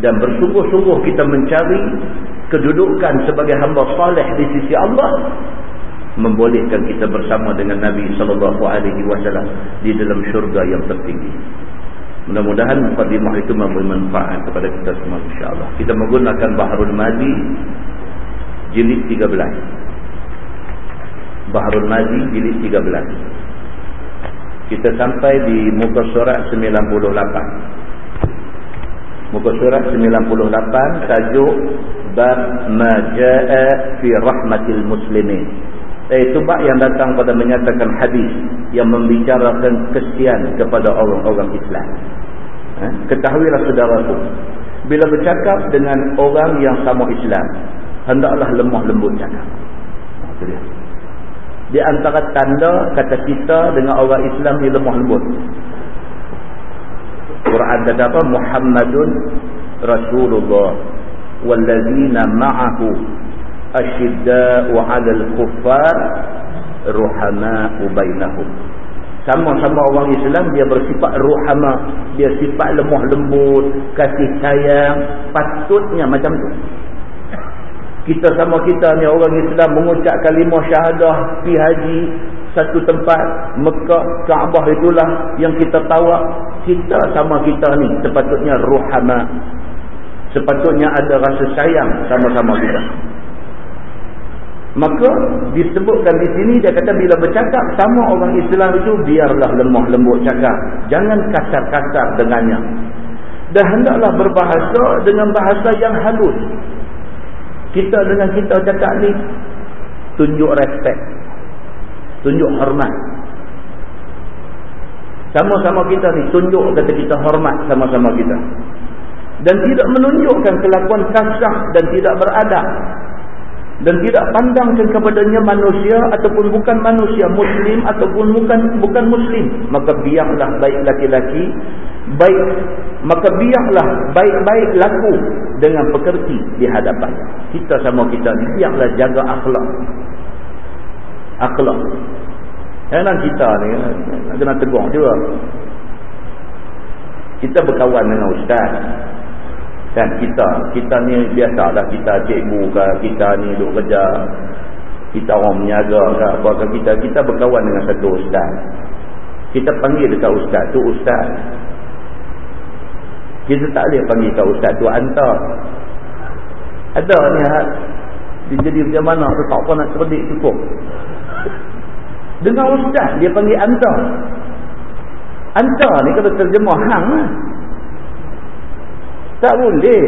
Dan bersungguh-sungguh kita mencari kedudukan sebagai hamba salih di sisi Allah membolehkan kita bersama dengan Nabi sallallahu alaihi wasallam di dalam syurga yang tertinggi Mudah-mudahan mukadimah itu memberi manfaat kepada kita semua insya-Allah. Kita menggunakan Bahrul Madi jilid 13. Bahrul Madi jilid 13. Kita sampai di muka surat 98. Muka surat 98 tajuk bab ma jaa fi rahmatil muslimin. Iaitu bab yang datang pada menyatakan hadis yang membicarakan kesian kepada orang-orang Islam. Ha? Ketahuilah saudaraku, bila bercakap dengan orang yang sama Islam, hendaklah lemah lembut cakap. Di antara tanda kata kita dengan orang Islam ni lemah lembut. Quran kata apa? Muhammadun Rasulullah wallazina ma'ahu asyidda'u 'alal kuffar ruhama'u bainahum. Sama-sama orang Islam dia bersifat ruhama. Dia sifat lemah lembut kasih sayang. Patutnya macam tu. Kita sama kita ni orang Islam mengucap kalimah syahadah pi haji satu tempat Mekah Kaabah itulah yang kita tahu kita sama kita ni sepatutnya ruhama. Sepatutnya ada rasa sayang sama-sama kita Maka disebutkan di sini dia kata bila bercakap sama orang Islam itu biarlah lemah lembut cakap. Jangan kasar-kasar dengannya. Dan hendaklah berbahasa dengan bahasa yang halus. Kita dengan kita cakap ni tunjuk respect. Tunjuk hormat. Sama-sama kita ni tunjuk kata kita hormat sama-sama kita. Dan tidak menunjukkan kelakuan kasar dan tidak beradab dan tidak pandangkan kepadanya manusia ataupun bukan manusia muslim ataupun bukan bukan muslim. Maka biarlah baik laki-laki baik maka biarlah baik-baik laku dengan pekerti di hadapan. Kita sama kita ni biarlah jaga akhlak. Akhlak. Kadang kita ni kena tegur juga. Kita berkawan dengan ustaz dan kita kita ni biasalah kita cikgu ke kita ni duk kerja kita orang menyaga ke apa ke kita kita berkawan dengan satu ustaz. Kita panggil dekat ustaz tu ustaz. Kita tak boleh panggil dekat ustaz tu hantar ada ni dia jadi macam mana? Tu tak apa nak cerdik cukup. Dengan ustaz dia panggil hantar hantar ni kalau terjemah hang lah tak boleh.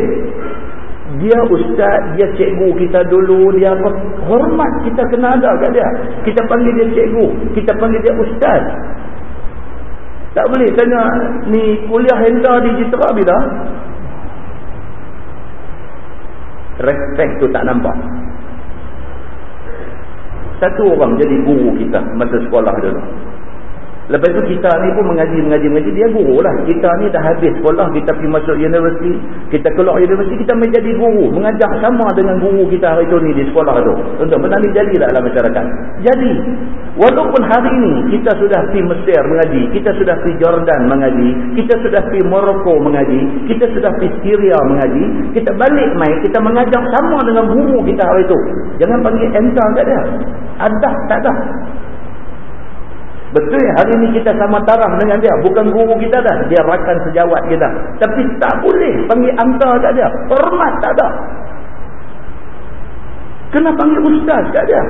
Dia ustaz, dia cikgu kita dulu, dia apa? Hormat kita kena ada kat dia. Kita panggil dia cikgu, kita panggil dia ustaz. Tak boleh tanya ni kuliah hendak di Jitra bila? Respect tu tak nampak. Satu orang jadi guru kita masa sekolah dulu. Lepas tu kita ni pun mengaji, mengaji, mengaji. Dia guru lah. Kita ni dah habis sekolah. Kita pergi masuk universiti. Kita keluar universiti. Kita menjadi guru. Mengajar sama dengan guru kita hari tu ni di sekolah tu. Untuk benda ni jadilah dalam masyarakat. Jadi. Walaupun hari ni kita sudah pergi Mesir mengaji. Kita sudah pergi Jordan mengaji. Kita sudah pergi Morocco mengaji. Kita sudah pergi Syria mengaji. Kita balik main. Kita mengajar sama dengan guru kita hari tu. Jangan panggil entah kat dia. Ada tak ada. Betul hari ini kita sama taraf dengan dia. Bukan guru kita dah. Dia rakan sejawat kita. Tapi tak boleh panggil anta kat dia. Hormat tak ada. Kena panggil ustaz kat dia.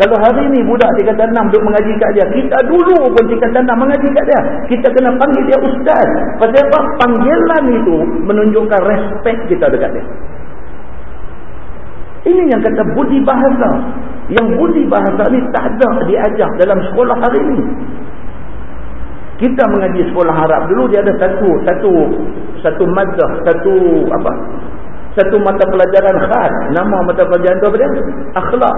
Kalau hari ini budak tingkatan enam duduk mengaji kat dia. Kita dulu pun tingkatan enam mengaji kat dia. Kita kena panggil dia ustaz. Pasal apa? Panggilan itu menunjukkan respect kita dekat dia. Ini yang kata budi bahasa. Yang budi bahasa ni tak ada diajar dalam sekolah hari ini. Kita mengaji sekolah Arab dulu dia ada satu satu satu madah, satu apa? Satu mata pelajaran khas. Nama mata pelajaran tu apa dia? Akhlak.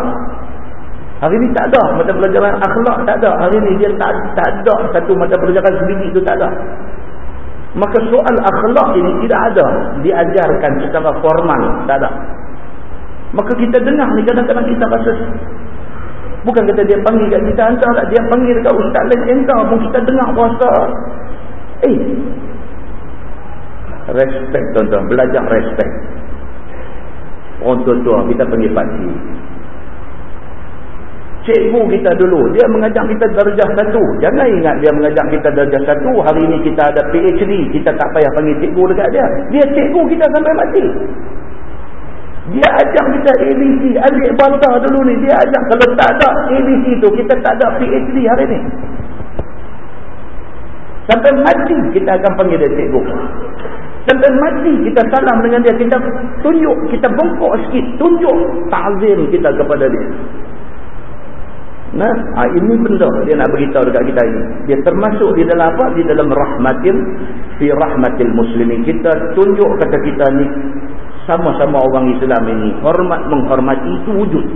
Hari ini tak ada mata pelajaran akhlak tak ada. Hari ini dia tak tak ada satu mata pelajaran sendiri tu tak ada. Maka soal akhlak ini tidak ada diajarkan secara formal. Tak ada. Maka kita dengar ni kadang-kadang kita rasa Bukan kata dia panggil kat kita hantar tak. Dia panggil dekat ustaz lain hantar pun kita dengar puasa. Eh. Respect tuan-tuan. Belajar respect. Orang tua-tua kita panggil pakcik. Cikgu kita dulu. Dia mengajar kita darjah satu. Jangan ingat dia mengajar kita darjah satu. Hari ini kita ada PhD. Kita tak payah panggil cikgu dekat dia. Dia cikgu kita sampai mati. Dia ajak kita ABC, alik bata dulu ni. Dia ajak kalau tak ada ABC tu, kita tak ada PhD hari ni. Sampai mati kita akan panggil dia cikgu. Sampai mati kita salam dengan dia. Kita tunjuk, kita bongkok sikit. Tunjuk ta'zim kita kepada dia. Nah, ha, ini benda dia nak beritahu dekat kita ini. Dia termasuk di dalam apa? Di dalam rahmatil fi rahmatil muslimin. Kita tunjuk kata kita ni sama-sama orang Islam ini hormat menghormati itu wujud.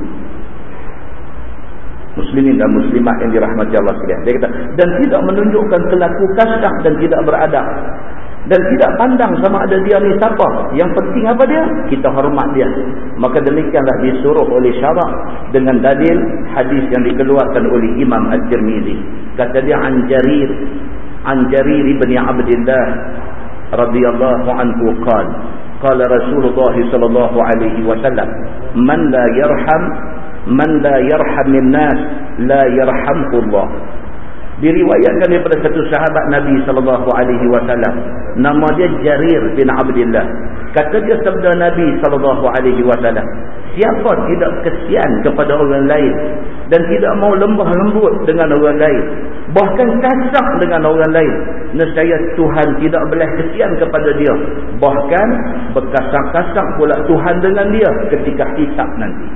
Muslimin dan muslimat yang dirahmati Allah sekalian. Dia kata dan tidak menunjukkan kelaku kasar dan tidak beradab. Dan tidak pandang sama ada dia ni siapa. Yang penting apa dia? Kita hormat dia. Maka demikianlah disuruh oleh syarak dengan dalil hadis yang dikeluarkan oleh Imam Al-Tirmizi kata dia an Jarir an Jarir ibn Abdullah radhiyallahu anhu qala قال رسول الله صلى الله عليه وسلم من لا يرحم من لا يرحم الناس لا يرحمه الله. Diriwayatkan daripada satu sahabat Nabi sallallahu alaihi wasallam. Nama dia Jarir bin Abdullah. Kata dia sabda Nabi sallallahu alaihi wasallam siapa tidak kesian kepada orang lain dan tidak mau lembah lembut dengan orang lain bahkan kasar dengan orang lain nescaya Tuhan tidak boleh kesian kepada dia. Bahkan berkasar-kasar pula Tuhan dengan dia ketika hisap nanti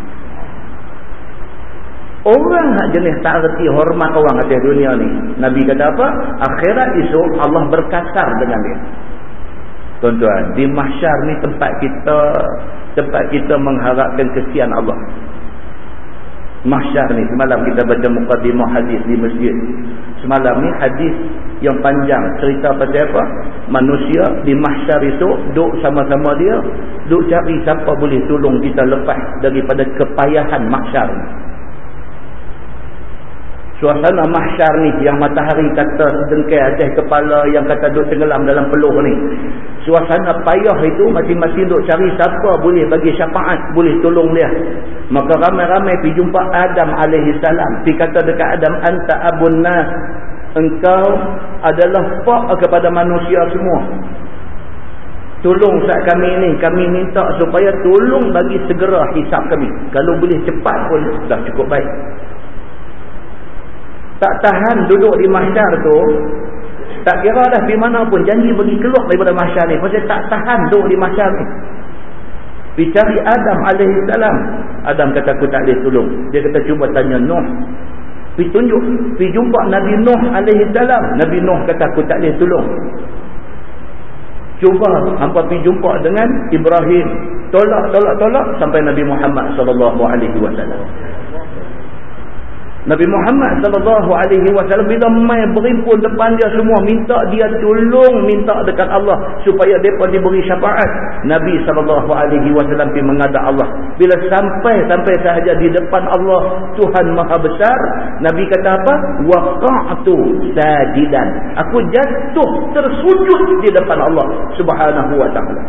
Orang hak jenis tak reti hormat orang atas dunia ni. Nabi kata apa? Akhirat esok Allah berkasar dengan dia. Tuan-tuan, di mahsyar ni tempat kita tempat kita mengharapkan kesian Allah. Mahsyar ni semalam kita baca mukadimah hadis di masjid. Semalam ni hadis yang panjang cerita pasal apa? Manusia di mahsyar itu duduk sama-sama dia, duduk cari siapa boleh tolong kita lepas daripada kepayahan mahsyar ni suasana mahsyar ni yang matahari kata sedengkai atas kepala yang kata duduk tenggelam dalam peluh ni. Suasana payah itu masing-masing duduk cari siapa boleh bagi syafaat boleh tolong dia. Maka ramai-ramai pergi jumpa Adam alaihissalam pergi kata dekat Adam anta abun nas. Engkau adalah pak kepada manusia semua. Tolong saat kami ni kami minta supaya tolong bagi segera hisap kami. Kalau boleh cepat pun dah cukup baik tak tahan duduk di mahsyar tu tak kira dah di mana pun janji bagi keluar daripada mahsyar ni. Pasal tak tahan duduk di mahsyar ni. Pergi cari Adam alaihissalam Adam kata aku tak boleh tolong. Dia kata cuba tanya Nuh. Pergi tunjuk pergi jumpa Nabi Nuh alaihissalam Nabi Nuh kata aku tak boleh tolong. Cuba hampa pergi jumpa dengan Ibrahim. Tolak tolak tolak sampai Nabi Muhammad sallallahu alaihi wasallam Nabi Muhammad sallallahu alaihi wasallam bila mai berimpun depan dia semua minta dia tolong minta dekat Allah supaya depa diberi syafaat. Nabi sallallahu alaihi wasallam pi menghadap Allah. Bila sampai sampai sahaja di depan Allah Tuhan Maha Besar, Nabi kata apa? Waqa'tu sajidan. Aku jatuh tersujud di depan Allah Subhanahu wa taala.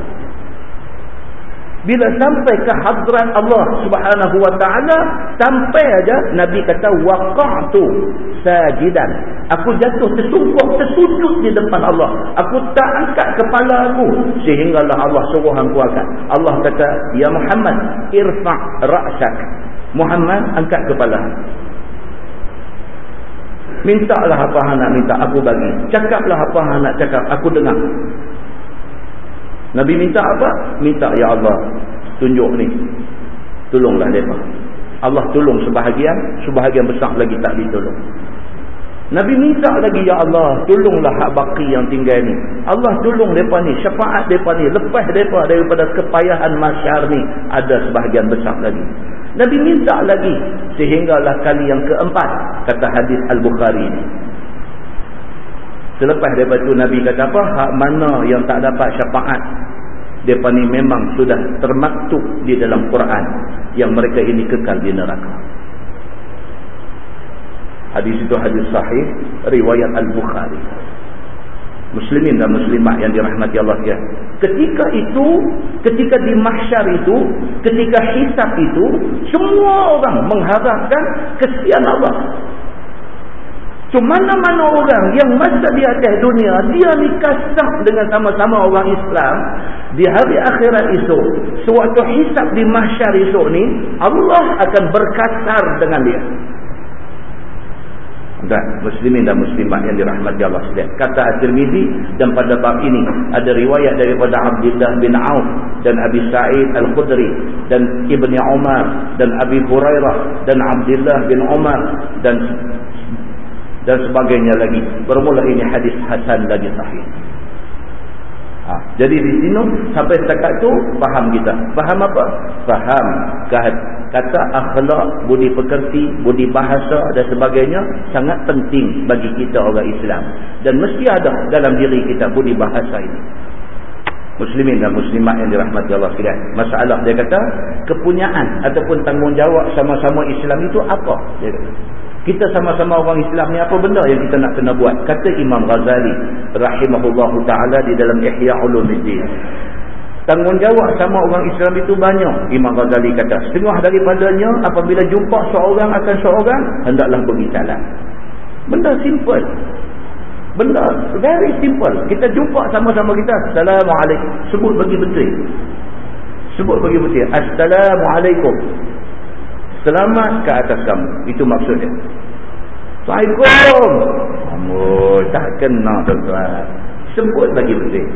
Bila sampai ke hadrat Allah subhanahu wa ta'ala Sampai aja Nabi kata Waqa'tu sajidan. Aku jatuh tersungguh tersujud di depan Allah. Aku tak angkat kepala aku Sehinggalah Allah suruh aku angkat. Allah kata Ya Muhammad Irfa' ra'sak. Muhammad angkat kepala. Mintalah apa nak minta aku bagi. Cakaplah apa nak cakap aku dengar Nabi minta apa? Minta ya Allah tunjuk ni. Tolonglah mereka. Allah tolong sebahagian, sebahagian besar lagi tak ditolong. Nabi minta lagi ya Allah, tolonglah hak baki yang tinggal ni. Allah tolong depa ni, syafaat depa ni, lepas depa daripada kepayahan masyar ni, ada sebahagian besar lagi. Nabi minta lagi sehinggalah kali yang keempat kata hadis Al-Bukhari ni. Selepas daripada itu Nabi kata apa? Hak mana yang tak dapat syafaat. Mereka ni memang sudah termaktub di dalam Quran. Yang mereka ini kekal di neraka. Hadis itu hadis sahih. Riwayat Al-Bukhari. Muslimin dan muslimat yang dirahmati Allah ya. Ketika itu, ketika di mahsyar itu, ketika hisap itu, semua orang mengharapkan kesian Allah. So mana-mana orang yang masa di atas dunia, dia ni kasar dengan sama-sama orang Islam. Di hari akhirat itu, sewaktu hisap di mahsyar itu ni, Allah akan berkasar dengan dia. Dan muslimin dan muslimat yang dirahmati Allah sekalian. Kata At-Tirmizi dan pada bab ini ada riwayat daripada Abdullah bin Auf dan Abi Sa'id Al-Khudri dan Ibni Umar dan Abi Hurairah dan Abdullah bin Umar dan dan sebagainya lagi. Bermula ini hadis hasan lagi sahih. Ha, jadi di sini sampai setakat tu faham kita. Faham apa? Faham kata akhlak, budi pekerti, budi bahasa dan sebagainya sangat penting bagi kita orang Islam. Dan mesti ada dalam diri kita budi bahasa ini. Muslimin dan muslimat yang dirahmati Allah sekalian. Masalah dia kata kepunyaan ataupun tanggungjawab sama-sama Islam itu apa? Dia kata. Kita sama-sama orang Islam ni apa benda yang kita nak kena buat? Kata Imam Ghazali rahimahullahu taala di dalam Ihya Ulumuddin. Tanggungjawab sama orang Islam itu banyak. Imam Ghazali kata, setengah daripadanya apabila jumpa seorang akan seorang, hendaklah bagi salam. Benda simple. Benda very simple. Kita jumpa sama-sama kita, Assalamualaikum. Sebut bagi betul. Sebut bagi betul. Assalamualaikum. Selamat ke atas kamu. Itu maksudnya. Assalamualaikum. Oh, tak kena tuan-tuan. Sebut lagi betul.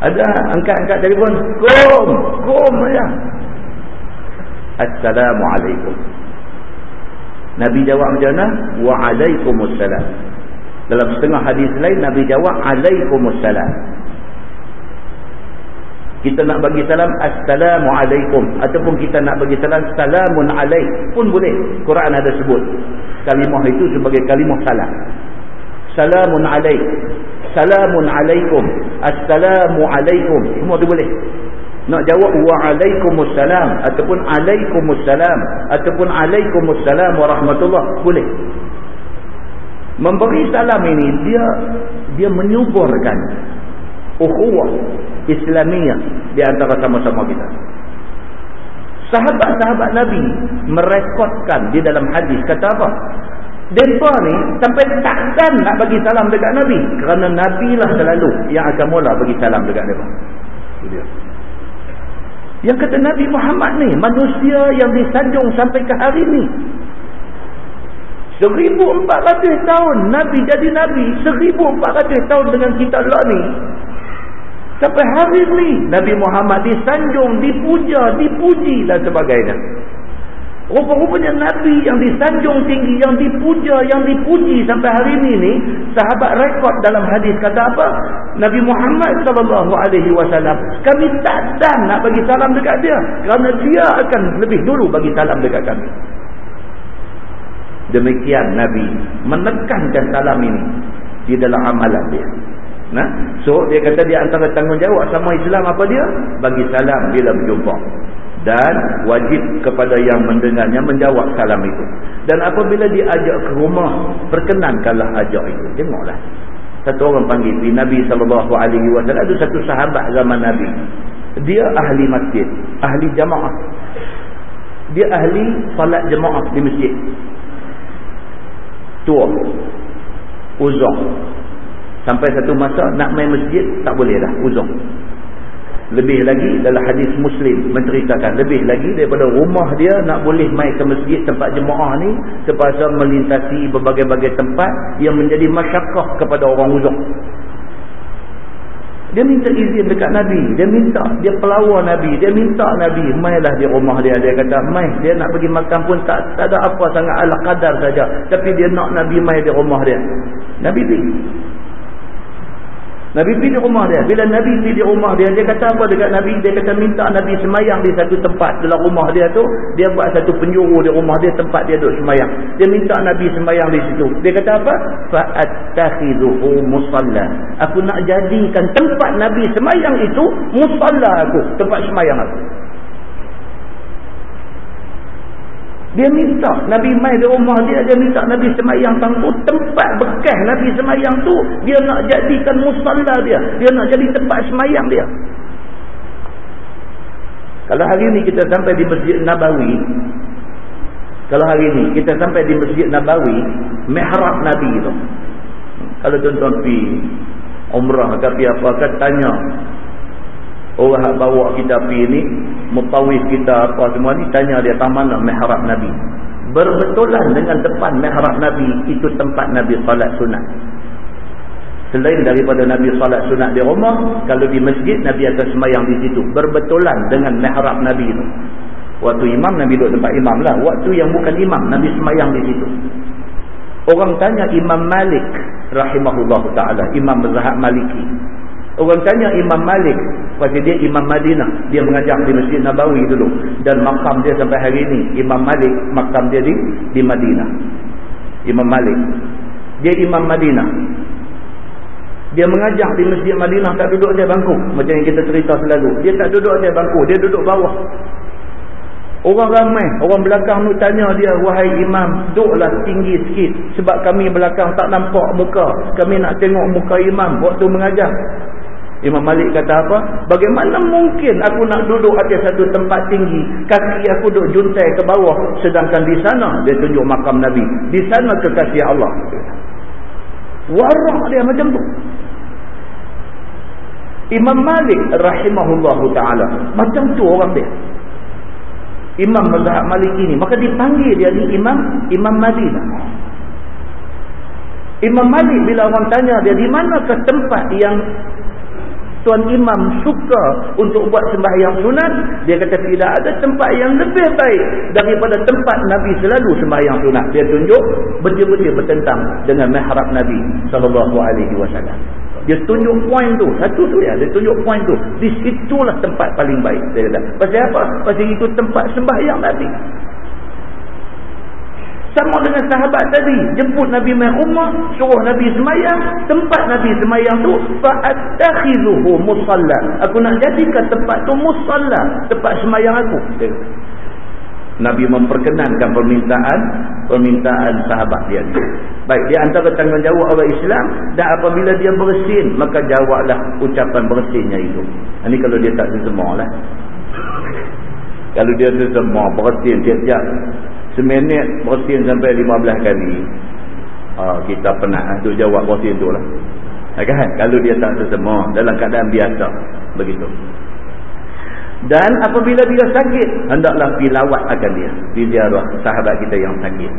Ada angkat-angkat telefon. Kum. Kum ya. Assalamualaikum. Nabi jawab macam mana? Wa'alaikumussalam. Dalam setengah hadis lain, Nabi jawab, Alaikumussalam kita nak bagi salam assalamualaikum ataupun kita nak bagi salam salamun alaik pun boleh. Quran ada sebut. Kalimah itu sebagai kalimah salam. Salamun alaik salamun alaikum. Assalamualaikum semua tu boleh. Nak jawab waalaikumsalam ataupun alaikumussalam. Ataupun alaikumussalam warahmatullah. Boleh. Memberi salam ini dia dia menyuburkan ukhuwah Islamiyah di antara sama-sama kita. Sahabat-sahabat Nabi merekodkan di dalam hadis kata apa? Mereka ni sampai takkan nak bagi salam dekat Nabi. Kerana Nabi lah selalu yang akan mula bagi salam dekat mereka. Yang kata Nabi Muhammad ni, manusia yang disanjung sampai ke hari ni. 1400 tahun Nabi jadi Nabi. 1400 tahun dengan kita lah ni. Sampai hari ini Nabi Muhammad disanjung, dipuja, dipuji dan sebagainya. Rupa-rupanya Nabi yang disanjung tinggi, yang dipuja, yang dipuji sampai hari ini ni, sahabat rekod dalam hadis kata apa? Nabi Muhammad sallallahu alaihi wasallam, kami tak dan nak bagi salam dekat dia kerana dia akan lebih dulu bagi salam dekat kami. Demikian Nabi menekankan salam ini di dalam amalan dia. Nah, so dia kata dia antara tanggungjawab sama Islam apa dia? Bagi salam bila berjumpa. Dan wajib kepada yang mendengarnya menjawab salam itu. Dan apabila dia ajak ke rumah, perkenankanlah ajak itu. Tengoklah. Satu orang panggil Nabi sallallahu alaihi wasallam ada satu sahabat zaman Nabi. Dia ahli masjid, ahli jamaah. Dia ahli salat jamaah di masjid. Tua. Uzong Sampai satu masa nak main masjid tak boleh dah uzung. Lebih lagi dalam hadis Muslim menceritakan lebih lagi daripada rumah dia nak boleh main ke masjid tempat jemaah ni terpaksa melintasi berbagai-bagai tempat yang menjadi masyarakat kepada orang uzung. Dia minta izin dekat Nabi. Dia minta. Dia pelawar Nabi. Dia minta Nabi. Mainlah di rumah dia. Dia kata, main. Dia nak pergi makan pun tak, tak ada apa sangat ala kadar saja. Tapi dia nak Nabi main di rumah dia. Nabi pergi. Nabi pergi di rumah dia. Bila Nabi pergi di rumah dia, dia kata apa dekat Nabi? Dia kata minta Nabi semayang di satu tempat dalam rumah dia tu. Dia buat satu penjuru di rumah dia, tempat dia duduk semayang. Dia minta Nabi semayang di situ. Dia kata apa? Fa'attakhidhuhu musalla. Aku nak jadikan tempat Nabi semayang itu musalla aku. Tempat semayang aku. Dia minta Nabi mai di rumah dia, dia minta Nabi semayang tangku tempat bekas Nabi semayang tu, dia nak jadikan musalla dia. Dia nak jadi tempat semayang dia. Kalau hari ni kita sampai di Masjid Nabawi, kalau hari ni kita sampai di Masjid Nabawi, mihrab Nabi tu. Kalau tuan-tuan pergi umrah ke apa, akan tanya orang yang bawa kita pergi ni mutawif kita apa semua ni tanya dia tak mana mihrab Nabi. Berbetulan dengan depan mihrab Nabi itu tempat Nabi salat sunat. Selain daripada Nabi salat sunat di rumah kalau di masjid Nabi akan semayang di situ. Berbetulan dengan mihrab Nabi itu waktu imam Nabi duduk tempat imam lah. Waktu yang bukan imam Nabi semayang di situ. Orang tanya Imam Malik rahimahullah ta'ala. Imam Zahab Maliki Orang tanya Imam Malik Pasal dia Imam Madinah Dia mengajar di Masjid Nabawi dulu. Dan makam dia sampai hari ini Imam Malik Makam dia di, di Madinah. Imam Malik. Dia Imam Madinah. Dia mengajar di Masjid Madinah Tak duduk dia bangku. Macam yang kita cerita selalu. Dia tak duduk dia bangku Dia duduk bawah. Orang ramai, orang belakang tu tanya dia, wahai imam, duduklah tinggi sikit. Sebab kami belakang tak nampak muka. Kami nak tengok muka imam. Waktu mengajar. Imam Malik kata apa? Bagaimana mungkin aku nak duduk atas satu tempat tinggi, kaki aku duduk juntai ke bawah, sedangkan di sana dia tunjuk makam Nabi. Di sana kekasih Allah. Warak dia macam tu. Imam Malik rahimahullah ta'ala. Macam tu orang dia. Imam Mazhab Malik ini. Maka dipanggil dia ni Imam Imam Madinah. Imam Malik bila orang tanya dia di manakah tempat yang tuan imam suka untuk buat sembahyang sunat dia kata tidak ada tempat yang lebih baik daripada tempat Nabi selalu sembahyang sunat. Dia tunjuk betul-betul bertentang dengan mihrab Nabi wasallam. Dia tunjuk poin tu satu tu ya dia tunjuk poin tu. Di situlah tempat paling baik dia kata. Pasal apa? Pasal itu tempat sembahyang Nabi sama dengan sahabat tadi. Jemput Nabi main rumah. Suruh Nabi semayang. Tempat Nabi semayang tu. Fa'atakhizuhu musalla. Aku nak jadikan tempat tu musalla. Tempat semayang aku. Nabi memperkenankan permintaan permintaan sahabat dia. Baik, di antara tanggungjawab orang Islam dan apabila dia bersin, maka jawablah ucapan bersihnya itu. Ini kalau dia tak sesama lah. Kalau dia sesama, bersin tiap-tiap seminit bersin sampai 15 kali. Uh, kita penat untuk jawab bersin tu lah. Kan? kalau dia tak sesama dalam keadaan biasa begitu. Dan apabila dia sakit hendaklah pergi lawat akan dia. Di ziarah sahabat kita yang sakit.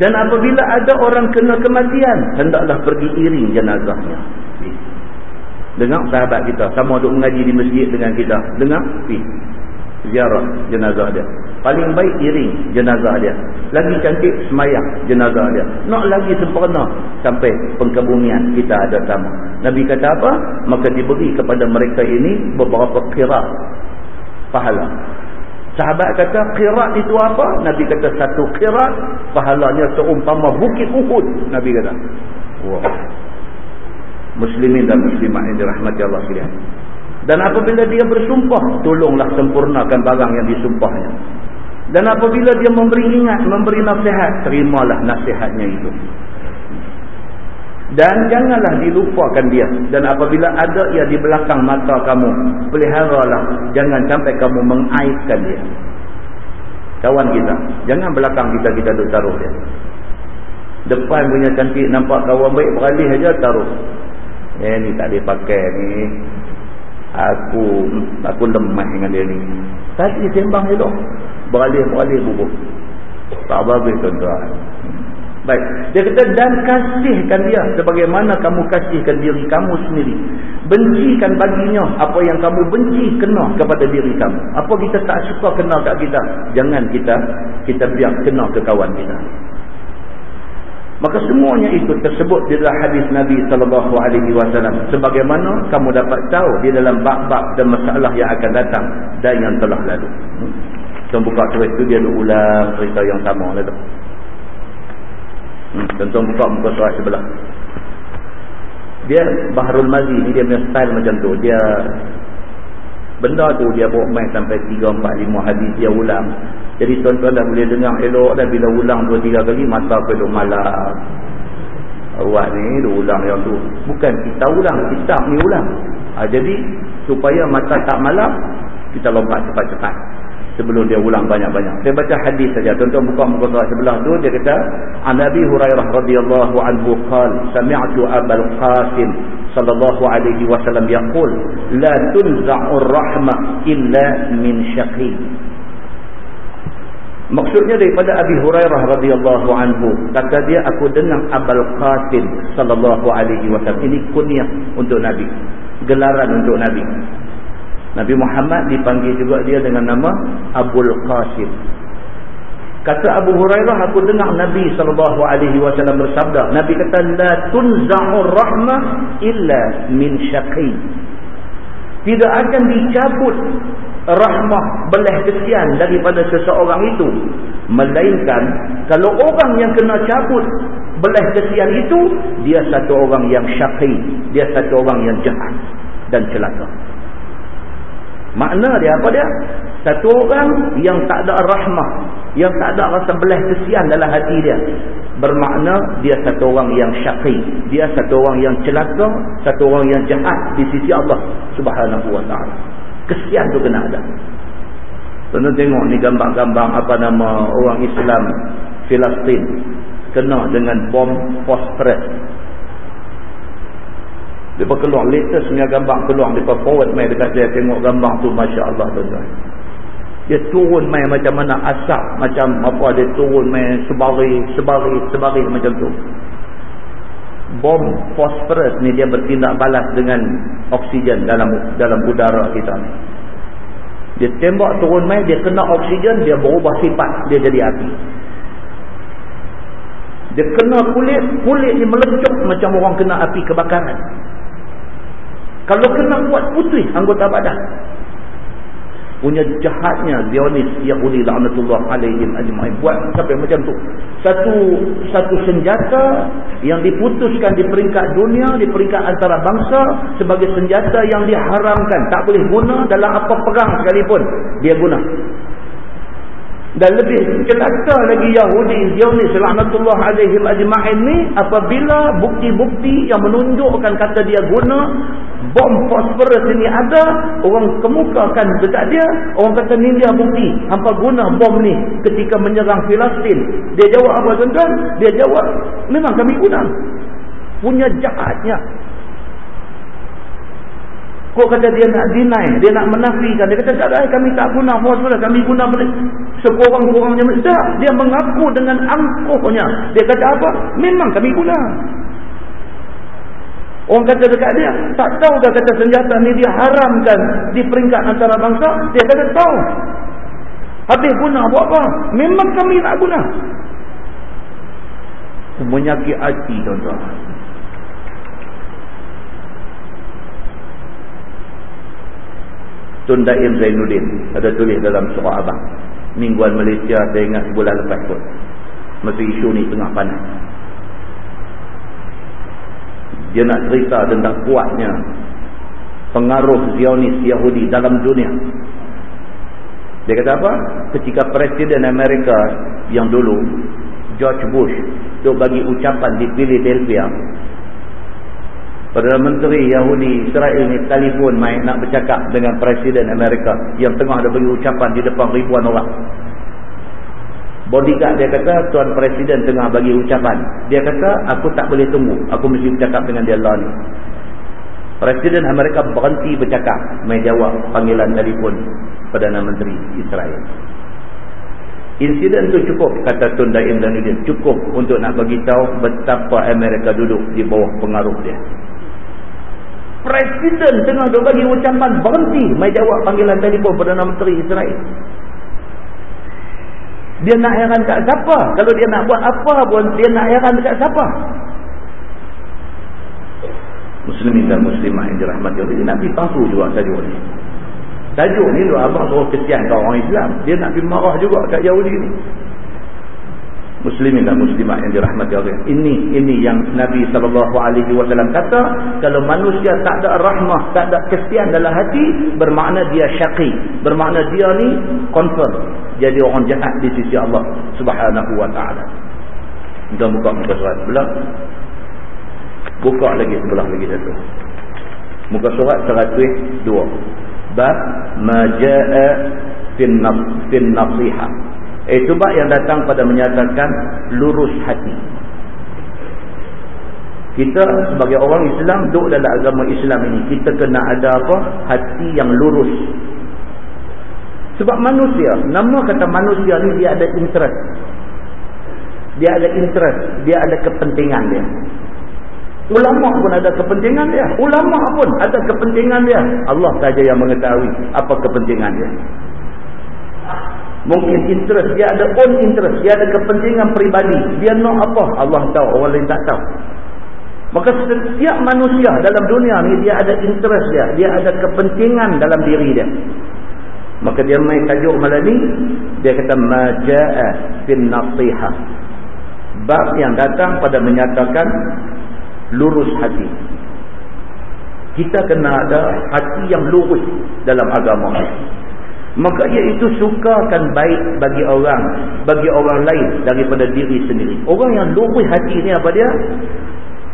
Dan apabila ada orang kena kematian hendaklah pergi iring jenazahnya. Dengar sahabat kita sama duduk mengaji di masjid dengan kita. Dengar? Pergi. Ziarah jenazah dia paling baik iring jenazah dia. Lagi cantik semayang jenazah dia. Nak lagi sempurna sampai pengkebumian kita ada sama. Nabi kata apa? Maka diberi kepada mereka ini beberapa kirat pahala. Sahabat kata kirat itu apa? Nabi kata satu kirat pahalanya seumpama bukit Uhud. Nabi kata. Wow. muslimin dan muslimat yang dirahmati Allah sekalian. Dan apabila dia bersumpah, tolonglah sempurnakan barang yang disumpahnya. Dan apabila dia memberi ingat, memberi nasihat, terimalah nasihatnya itu. Dan janganlah dilupakan dia. Dan apabila ada ia di belakang mata kamu, peliharalah. Jangan sampai kamu mengaibkan dia. Kawan kita. Jangan belakang kita, kita duduk taruh dia. Depan punya cantik, nampak kawan baik, beralih saja taruh. Eh ni tak boleh pakai ni aku aku lemah dengan dia ni tadi sembang elok beralih-beralih bubuh tak bagus tuan-tuan. Baik. Dia kata dan kasihkan dia sebagaimana kamu kasihkan diri kamu sendiri. Bencikan baginya apa yang kamu benci kena kepada diri kamu. Apa kita tak suka kena kat kita? Jangan kita kita biar kena ke kawan kita. Maka semuanya itu tersebut di dalam hadis Nabi sallallahu alaihi wasallam. Sebagaimana kamu dapat tahu di dalam bab-bab dan masalah yang akan datang dan yang telah lalu. Tuan buka surat itu dia nak ulang cerita yang sama lah tu. Hmm, tuan buka muka surat sebelah. Dia Bahrul Mazi ni dia punya style macam tu. Dia benda tu dia bawa main sampai 3 4 5 hadis dia ulang. Jadi tuan-tuan dah boleh dengar elok dah bila ulang 2 3 kali mata perlu malam. Awak ni dia ulang yang tu. Bukan kita ulang, kitab ni ulang. Ha, jadi supaya mata tak malam kita lompat cepat-cepat sebelum dia ulang banyak-banyak. Saya baca hadis saja. Tuan-tuan buka muka surat sebelah tu dia kata, "An Nabi Hurairah radhiyallahu anhu qala, sami'tu Abul Qasim sallallahu alaihi wasallam yaqul, la tunza'ur rahmah illa min syaqi." Maksudnya daripada Abi Hurairah radhiyallahu anhu, kata dia aku dengar Abul Qasim sallallahu alaihi wasallam ini kunyah untuk Nabi, gelaran untuk Nabi. Nabi Muhammad dipanggil juga dia dengan nama Abul Qasim. Kata Abu Hurairah aku dengar Nabi sallallahu alaihi wasallam bersabda, Nabi kata la tunza'ur rahmah illa min syaqi. Tidak akan dicabut rahmah belah kesian daripada seseorang itu melainkan kalau orang yang kena cabut belah kesian itu dia satu orang yang syaqi, dia satu orang yang jahat dan celaka. Makna dia apa dia? Satu orang yang tak ada rahmah, yang tak ada rasa belah kesian dalam hati dia. Bermakna dia satu orang yang syaqi, dia satu orang yang celaka, satu orang yang jahat di sisi Allah Subhanahu wa taala. Kesian tu kena ada. Tuan tengok ni gambar-gambar apa nama orang Islam Palestin kena dengan bom fosfor Lepas keluar latest punya gambar keluar. Lepas forward main dekat saya tengok gambar tu. Masya Allah tuan-tuan. Dia turun main macam mana asap. Macam apa dia turun main sebari, sebari, sebari macam tu. Bom phosphorus ni dia bertindak balas dengan oksigen dalam dalam udara kita ni. Dia tembak turun main, dia kena oksigen, dia berubah sifat, dia jadi api. Dia kena kulit, kulit ni melecup macam orang kena api kebakaran. Kalau kena buat putih anggota badan. Punya jahatnya Zionis Yahudi la'natullah alaihim ajma'in. Buat sampai macam tu. Satu satu senjata yang diputuskan di peringkat dunia, di peringkat antara bangsa sebagai senjata yang diharamkan. Tak boleh guna dalam apa perang sekalipun. Dia guna. Dan lebih celaka lagi Yahudi Zionis laknatullah alaihim ajma'in ni apabila bukti-bukti yang menunjukkan kata dia guna bom phosphorus ini ada orang kemukakan dekat dia orang kata ni dia bukti hampa guna bom ni ketika menyerang Palestin dia jawab apa tuan-tuan? Dia jawab memang kami guna. Punya jahatnya. Kok kata dia nak deny dia nak menafikan. Dia kata tak ada kami tak guna phosphorus kami guna sekurang-kurangnya. Tak dia mengaku dengan angkuhnya. Dia kata apa? Memang kami guna Orang kata dekat dia, tak tahu dah kata senjata ni dia haramkan di peringkat antara bangsa. Dia kata tahu. Habis guna buat apa? Memang kami nak guna. Menyakit hati tuan-tuan. Tun Daim Zainuddin ada tulis dalam surah abang. Mingguan Malaysia saya ingat sebulan lepas pun. Masa isu ni tengah panas dia nak cerita tentang kuatnya pengaruh Zionis Yahudi dalam dunia dia kata apa? ketika Presiden Amerika yang dulu George Bush tu bagi ucapan di Philadelphia Perdana Menteri Yahudi Israel ni telefon main nak bercakap dengan Presiden Amerika yang tengah ada bagi ucapan di depan ribuan orang Bodyguard dia kata tuan presiden tengah bagi ucapan. Dia kata aku tak boleh tunggu. Aku mesti bercakap dengan dia Allah ni. Presiden Amerika berhenti bercakap. Mai jawab panggilan telefon Perdana Menteri Israel. Insiden tu cukup kata Tun Daim dan Udin. Cukup untuk nak bagi tahu betapa Amerika duduk di bawah pengaruh dia. Presiden tengah bagi ucapan berhenti mai jawab panggilan telefon Perdana Menteri Israel. Dia nak heran kat siapa? Kalau dia nak buat apa pun, dia nak heran dekat siapa? Muslimin dan muslimah yang dirahmati Allah. Dia nak palsu juga tajuk ni. Tajuk ni abang suruh kesian ke orang Islam. Dia nak pergi marah juga kat Yahudi ni. Muslimin dan muslimah yang dirahmati Allah. Ini ini yang Nabi SAW kata. Kalau manusia tak ada rahmah, tak ada kesian dalam hati, bermakna dia syaqi. Bermakna dia ni confirm. Jadi orang jahat di sisi Allah subhanahu wa ta'ala. Kita buka muka surat sebelah. Buka lagi sebelah lagi satu. Muka surat 102. Bab maja'a fin nasihah. Bab yang datang pada menyatakan lurus hati. Kita sebagai orang Islam duduk dalam agama Islam ini. Kita kena ada apa? Hati yang lurus. Sebab manusia, nama kata manusia ni dia ada interest. Dia ada interest. Dia ada kepentingan dia. Ulama pun ada kepentingan dia. Ulama pun ada kepentingan dia. Allah saja yang mengetahui apa kepentingan dia. Mungkin interest. Dia ada own interest. Dia ada kepentingan peribadi. Dia nak apa? Allah tahu. Orang lain tak tahu. Maka setiap manusia dalam dunia ni dia ada interest dia. Dia ada kepentingan dalam diri dia. Maka dia main tajuk malam ni. Dia kata maja'a fin nasihah. Bab yang datang pada menyatakan lurus hati. Kita kena ada hati yang lurus dalam agama maka iaitu sukakan baik bagi orang bagi orang lain daripada diri sendiri. Orang yang lurus hati ni apa dia?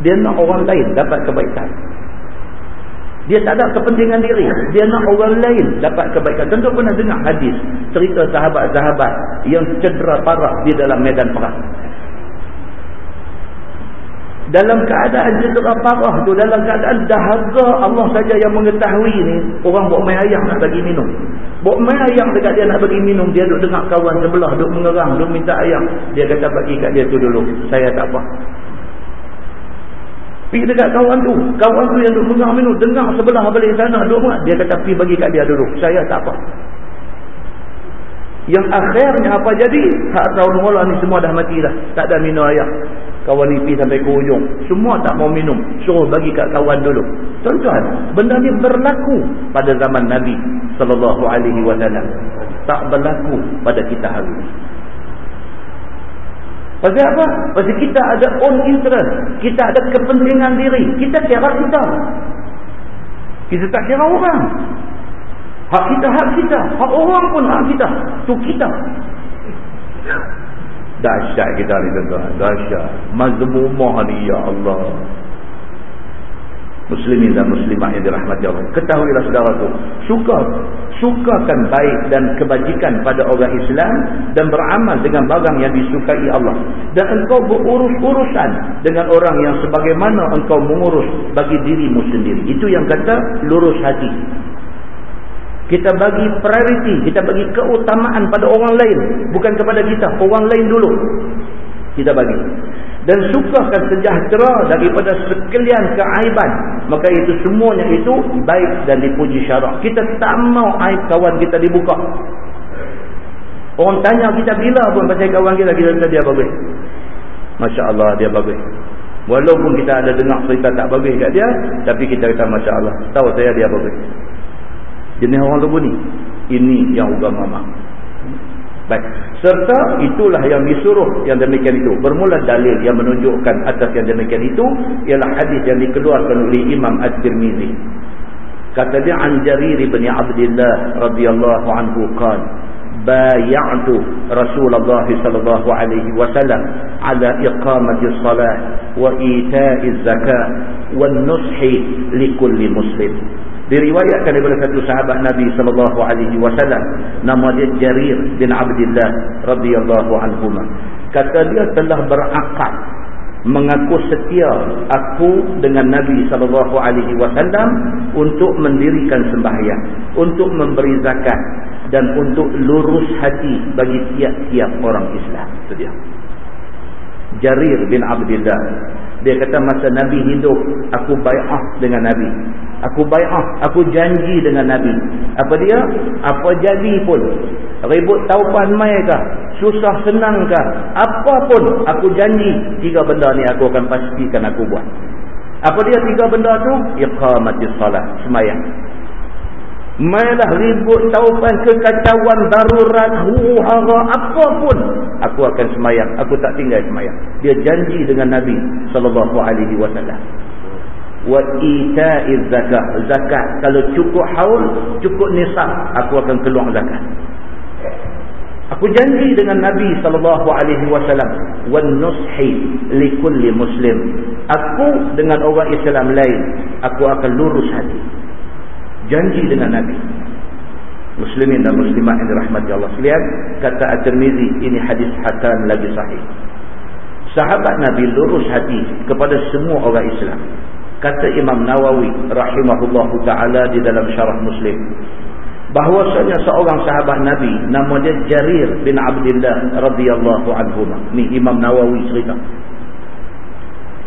Dia nak orang lain dapat kebaikan. Dia tak ada kepentingan diri. Dia nak orang lain dapat kebaikan. Tentu pernah dengar hadis cerita sahabat-sahabat yang cedera parah di dalam medan perang dalam keadaan cedera parah tu dalam keadaan dahaga Allah saja yang mengetahui ni orang buat main ayam nak bagi minum. Buat main ayam dekat dia nak bagi minum dia duduk dengar kawan sebelah duduk mengerang duduk minta ayam. Dia kata bagi kat dia tu dulu saya tak apa. Pergi dekat kawan tu. Kawan tu yang duduk mengerang minum dengar sebelah balik sana duduk dia kata pergi bagi kat dia dulu saya tak apa. Yang akhirnya apa jadi? Hak tahun mula ni semua dah mati dah tak ada minum ayam kawan ni pergi sampai ke ujung. Semua tak mau minum. Suruh bagi kat kawan dulu. Tuan-tuan benda ni berlaku pada zaman Nabi SAW tak berlaku pada kita hari ini. Pasal apa? pasal kita ada own interest. Kita ada kepentingan diri. Kita kira kita. Kita tak kira orang. Hak kita hak kita. Hak orang pun hak kita. Tu kita Dahsyat kita ni tuan-tuan. Dahsyat. Mazmumah ni ya Allah. Muslimin dan muslimah yang dirahmati Allah. Ketahuilah saudara tu. Suka. Sukakan baik dan kebajikan pada orang Islam. Dan beramal dengan barang yang disukai Allah. Dan engkau berurus-urusan dengan orang yang sebagaimana engkau mengurus bagi dirimu sendiri. Itu yang kata lurus hati. Kita bagi priority, kita bagi keutamaan pada orang lain. Bukan kepada kita, orang lain dulu. Kita bagi. Dan sukakan sejahtera daripada sekalian keaiban. Maka itu semuanya itu baik dan dipuji syarak. Kita tak mau aib kawan kita dibuka. Orang tanya kita bila pun pasal kawan kita, kita kata dia bagus. Masya Allah dia bagus. Walaupun kita ada dengar cerita tak bagus kat dia, tapi kita kata Masya Allah. Tahu saya dia bagus jenis orang tu ni ini yang agama mak. Baik. Serta itulah yang disuruh yang demikian itu. Bermula dalil yang menunjukkan atas yang demikian itu ialah hadis yang dikeluarkan oleh Imam At-Tirmizi. Kata dia an Jarir bin Abdullah radhiyallahu anhu qala bay'atu Rasulullah sallallahu alaihi wasallam ala iqamati shalah wa ita'i zakat wan nushi likulli muslim diriwayatkan daripada satu sahabat Nabi sallallahu alaihi wasallam. Nama dia Jarir bin Abdullah radhiyallahu anhu kata dia telah berakad mengaku setia aku dengan Nabi sallallahu alaihi wasallam untuk mendirikan sembahyang untuk memberi zakat dan untuk lurus hati bagi tiap-tiap orang Islam. Itu dia. Jarir bin Abdullah dia kata masa Nabi hidup aku bai'ah dengan Nabi Aku bai'ah, aku janji dengan Nabi. Apa dia? Apa jadi pun. Ribut taupan mai kah? Susah senang kah? Apa pun aku janji tiga benda ni aku akan pastikan aku buat. Apa dia tiga benda tu? Iqamatis salat, sembahyang. Mailah ribut taupan kekacauan darurat huru-hara apa pun aku akan sembahyang. Aku tak tinggal sembahyang. Dia janji dengan Nabi sallallahu alaihi wasallam wa ita'iz zakat zakat kalau cukup haul cukup nisab aku akan keluar zakat. Aku janji dengan nabi sallallahu alaihi wasallam wan nushi likulli muslim. Aku dengan orang Islam lain aku akan lurus hati. Janji dengan nabi. Muslimin dan muslimat yang dirahmati Allah sekalian kata at-Tirmizi ini hadis hasan lagi sahih. Sahabat nabi lurus hati kepada semua orang Islam kata Imam Nawawi rahimahullah taala di dalam syarah Muslim. Bahwasanya seorang sahabat Nabi nama dia Jarir bin Abdullah radhiyallahu anhu ni Imam Nawawi cerita.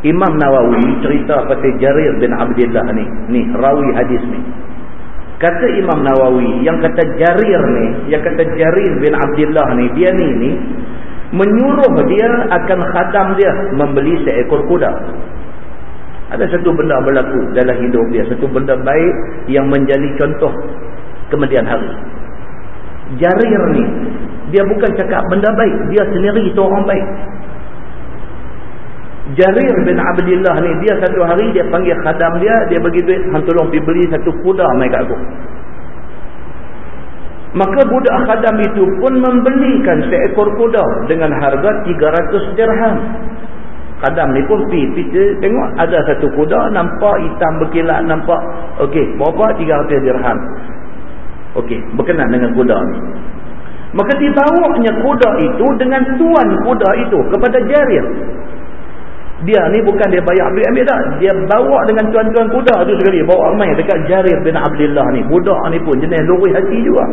Imam Nawawi cerita pasal Jarir bin Abdullah ni. Ni rawi hadis ni. Kata Imam Nawawi yang kata Jarir ni yang kata Jarir bin Abdullah ni dia ni ni menyuruh dia akan khadam dia membeli seekor kuda ada satu benda berlaku dalam hidup dia. Satu benda baik yang menjadi contoh kemudian hari. Jarir ni, dia bukan cakap benda baik. Dia sendiri itu orang baik. Jarir bin Abdullah ni, dia satu hari dia panggil khadam dia, dia bagi duit, han tolong pergi beli satu kuda mai kat aku. Maka budak khadam itu pun membelikan seekor kuda dengan harga 300 dirham. Kadam ni pun pi pi tengok ada satu kuda nampak hitam berkilat nampak okey berapa 300 dirham. Okey berkenan dengan kuda ni. Maka dibawanya kuda itu dengan tuan kuda itu kepada Jarir. Dia ni bukan dia bayar duit ambil dah. Dia bawa dengan tuan-tuan kuda tu sekali bawa mai dekat Jarir bin Abdullah ni. Budak ni pun jenis lurus hati juga.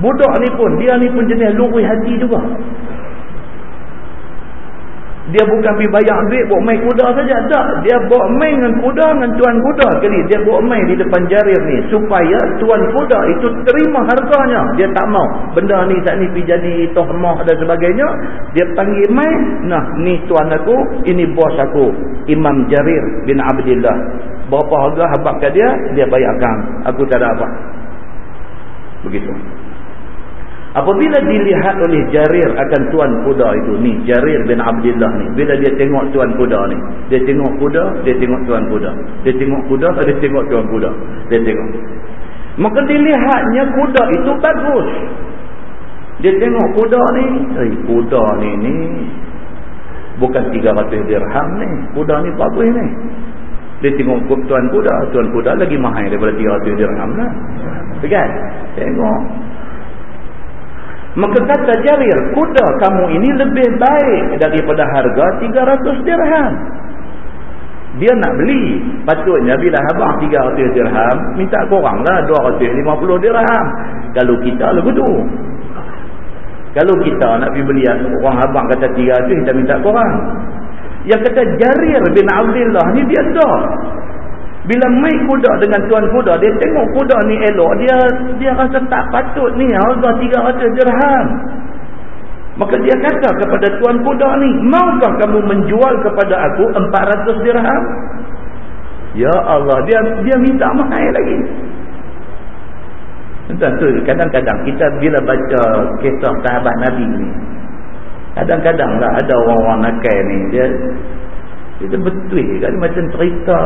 Budak ni pun dia ni pun jenis lurus hati juga dia bukan pergi bayar duit buat main kuda saja. Tak dia bawa main dengan kuda dengan tuan kuda kali dia bawa main di depan jarir ni supaya tuan kuda itu terima harganya. Dia tak mau. Benda ni saat ni pergi jadi tohmah dan sebagainya. Dia panggil main. Nah ni tuan aku ini bos aku Imam Jarir bin Abdullah. Berapa harga habak ke dia dia bayarkan. Aku tak ada apa. Begitu Apabila dilihat oleh Jarir akan tuan kuda itu ni, Jarir bin Abdullah ni, bila dia tengok tuan kuda ni, dia tengok kuda, dia tengok tuan kuda. Dia tengok kuda, dia tengok tuan kuda. Dia tengok. Maka dilihatnya kuda itu bagus. Dia tengok kuda ni, eh kuda ni ni bukan 300 dirham ni, kuda ni bagus ni. Dia tengok tuan kuda, tuan kuda lagi mahal daripada 300 dirham lah. Kan? Tengok Maka kata Jarir, kuda kamu ini lebih baik daripada harga 300 dirham. Dia nak beli. Patutnya bila abang 300 dirham, minta koranglah 250 dirham. Kalau kita lagu tu. Kalau kita nak pergi beli orang abang kata 300, kita minta korang. Yang kata Jarir bin Abdullah ni dia dah bila mai kuda dengan tuan kuda, dia tengok kuda ni elok, dia dia rasa tak patut ni harga 300 dirham. Maka dia kata kepada tuan kuda ni, maukah kamu menjual kepada aku 400 dirham? Ya Allah, dia dia minta mahal lagi. Tentu kadang-kadang kita bila baca kisah sahabat Nabi ni, kadang-kadang lah ada orang-orang nakal ni, dia kita betul kan macam cerita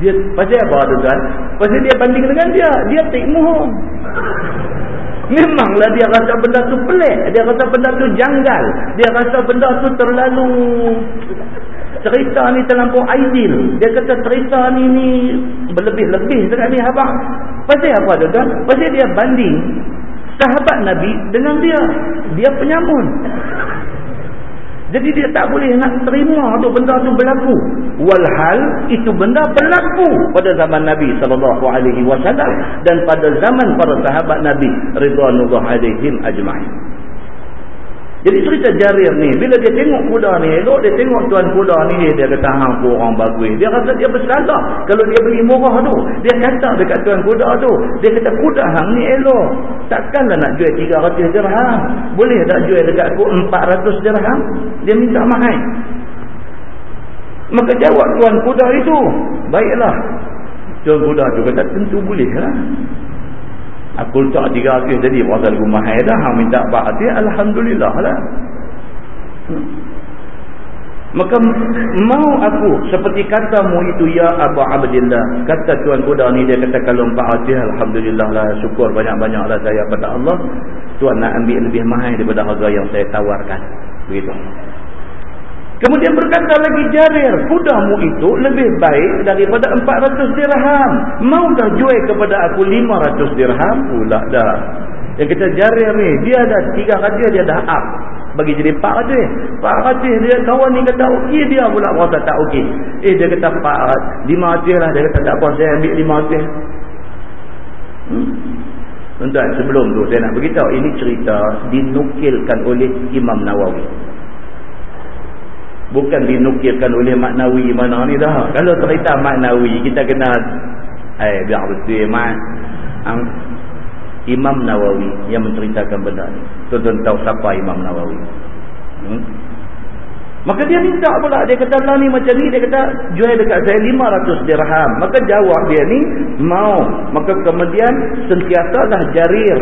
dia pasal apa tuan? Pasal dia banding dengan dia, dia tikmuh. Memanglah dia rasa benda tu pelik, dia rasa benda tu janggal, dia rasa benda tu terlalu cerita ni terlampau ideal. Dia kata cerita ni ni berlebih-lebih sangat ni abang. Pasal apa tuan? Pasal dia banding sahabat Nabi dengan dia. Dia penyamun. Jadi dia tak boleh nak terima tu benda tu berlaku. Walhal itu benda berlaku pada zaman Nabi sallallahu alaihi wasallam dan pada zaman para sahabat Nabi ridwanullah alaihim ajma'in. Jadi cerita Jarir ni, bila dia tengok kuda ni, elok dia tengok tuan kuda ni, dia kata, hang tu orang bagus. Dia rasa dia bersalah kalau dia beli murah tu. Dia kata dekat tuan kuda tu, dia kata, kuda hang ni elok. Takkanlah nak jual 300 dirham. Boleh tak jual dekat aku 400 dirham? Dia minta mahal. Maka jawab tuan kuda itu, baiklah. Tuan kuda tu kata, tentu boleh lah. Aku letak tiga hati jadi pasal rumah mahal dah. Hang minta hati. Alhamdulillah lah. Maka mau aku seperti katamu itu ya Abu Abdillah. Kata tuan kuda ni dia kata kalau empat hati Alhamdulillah lah. Syukur banyak-banyak lah saya pada Allah. Tuan nak ambil lebih mahal daripada harga yang saya tawarkan. Begitu. Kemudian berkata lagi Jarir, kudamu itu lebih baik daripada 400 dirham. Maukah jual kepada aku 500 dirham? Pula dah. Yang kita Jarir ni, dia dah tiga ratus dia dah up. Bagi jadi 400. 400 dia kawan ni kata okey, dia pula rasa tak okey. Eh dia kata 400, 500 lah. Dia kata tak apa, saya ambil 500. Hmm? Tuan-tuan, sebelum tu saya nak beritahu, ini cerita dinukilkan oleh Imam Nawawi bukan dinukilkan oleh maknawi mana ni dah. Kalau cerita maknawi kita kena eh biar betul mak Imam Nawawi yang menceritakan benda ni. Tuan-tuan tahu siapa Imam Nawawi. Hmm? maka dia minta pula dia kata lah ni macam ni dia kata jual dekat saya 500 dirham. Maka jawab dia ni mau. Maka kemudian sentiasalah jarir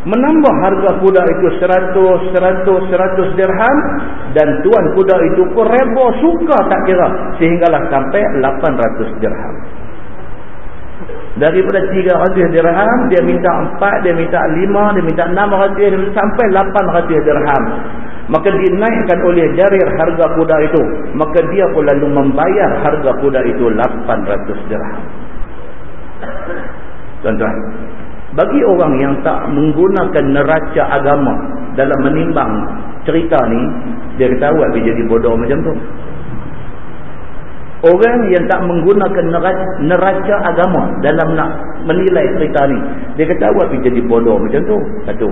menambah harga kuda itu 100 100 100 dirham dan tuan kuda itu pun reba suka tak kira sehinggalah sampai 800 dirham. Daripada 300 dirham dia minta 4 dia minta 5 dia minta 600 dia minta sampai 800 dirham. Maka dinaikkan oleh jarir harga kuda itu maka dia pun lalu membayar harga kuda itu 800 dirham. Tuan-tuan bagi orang yang tak menggunakan neraca agama dalam menimbang cerita ni dia kata awak pergi jadi bodoh macam tu. Orang yang tak menggunakan neraca, neraca agama dalam nak menilai cerita ni dia kata awak pergi jadi bodoh macam tu. Satu.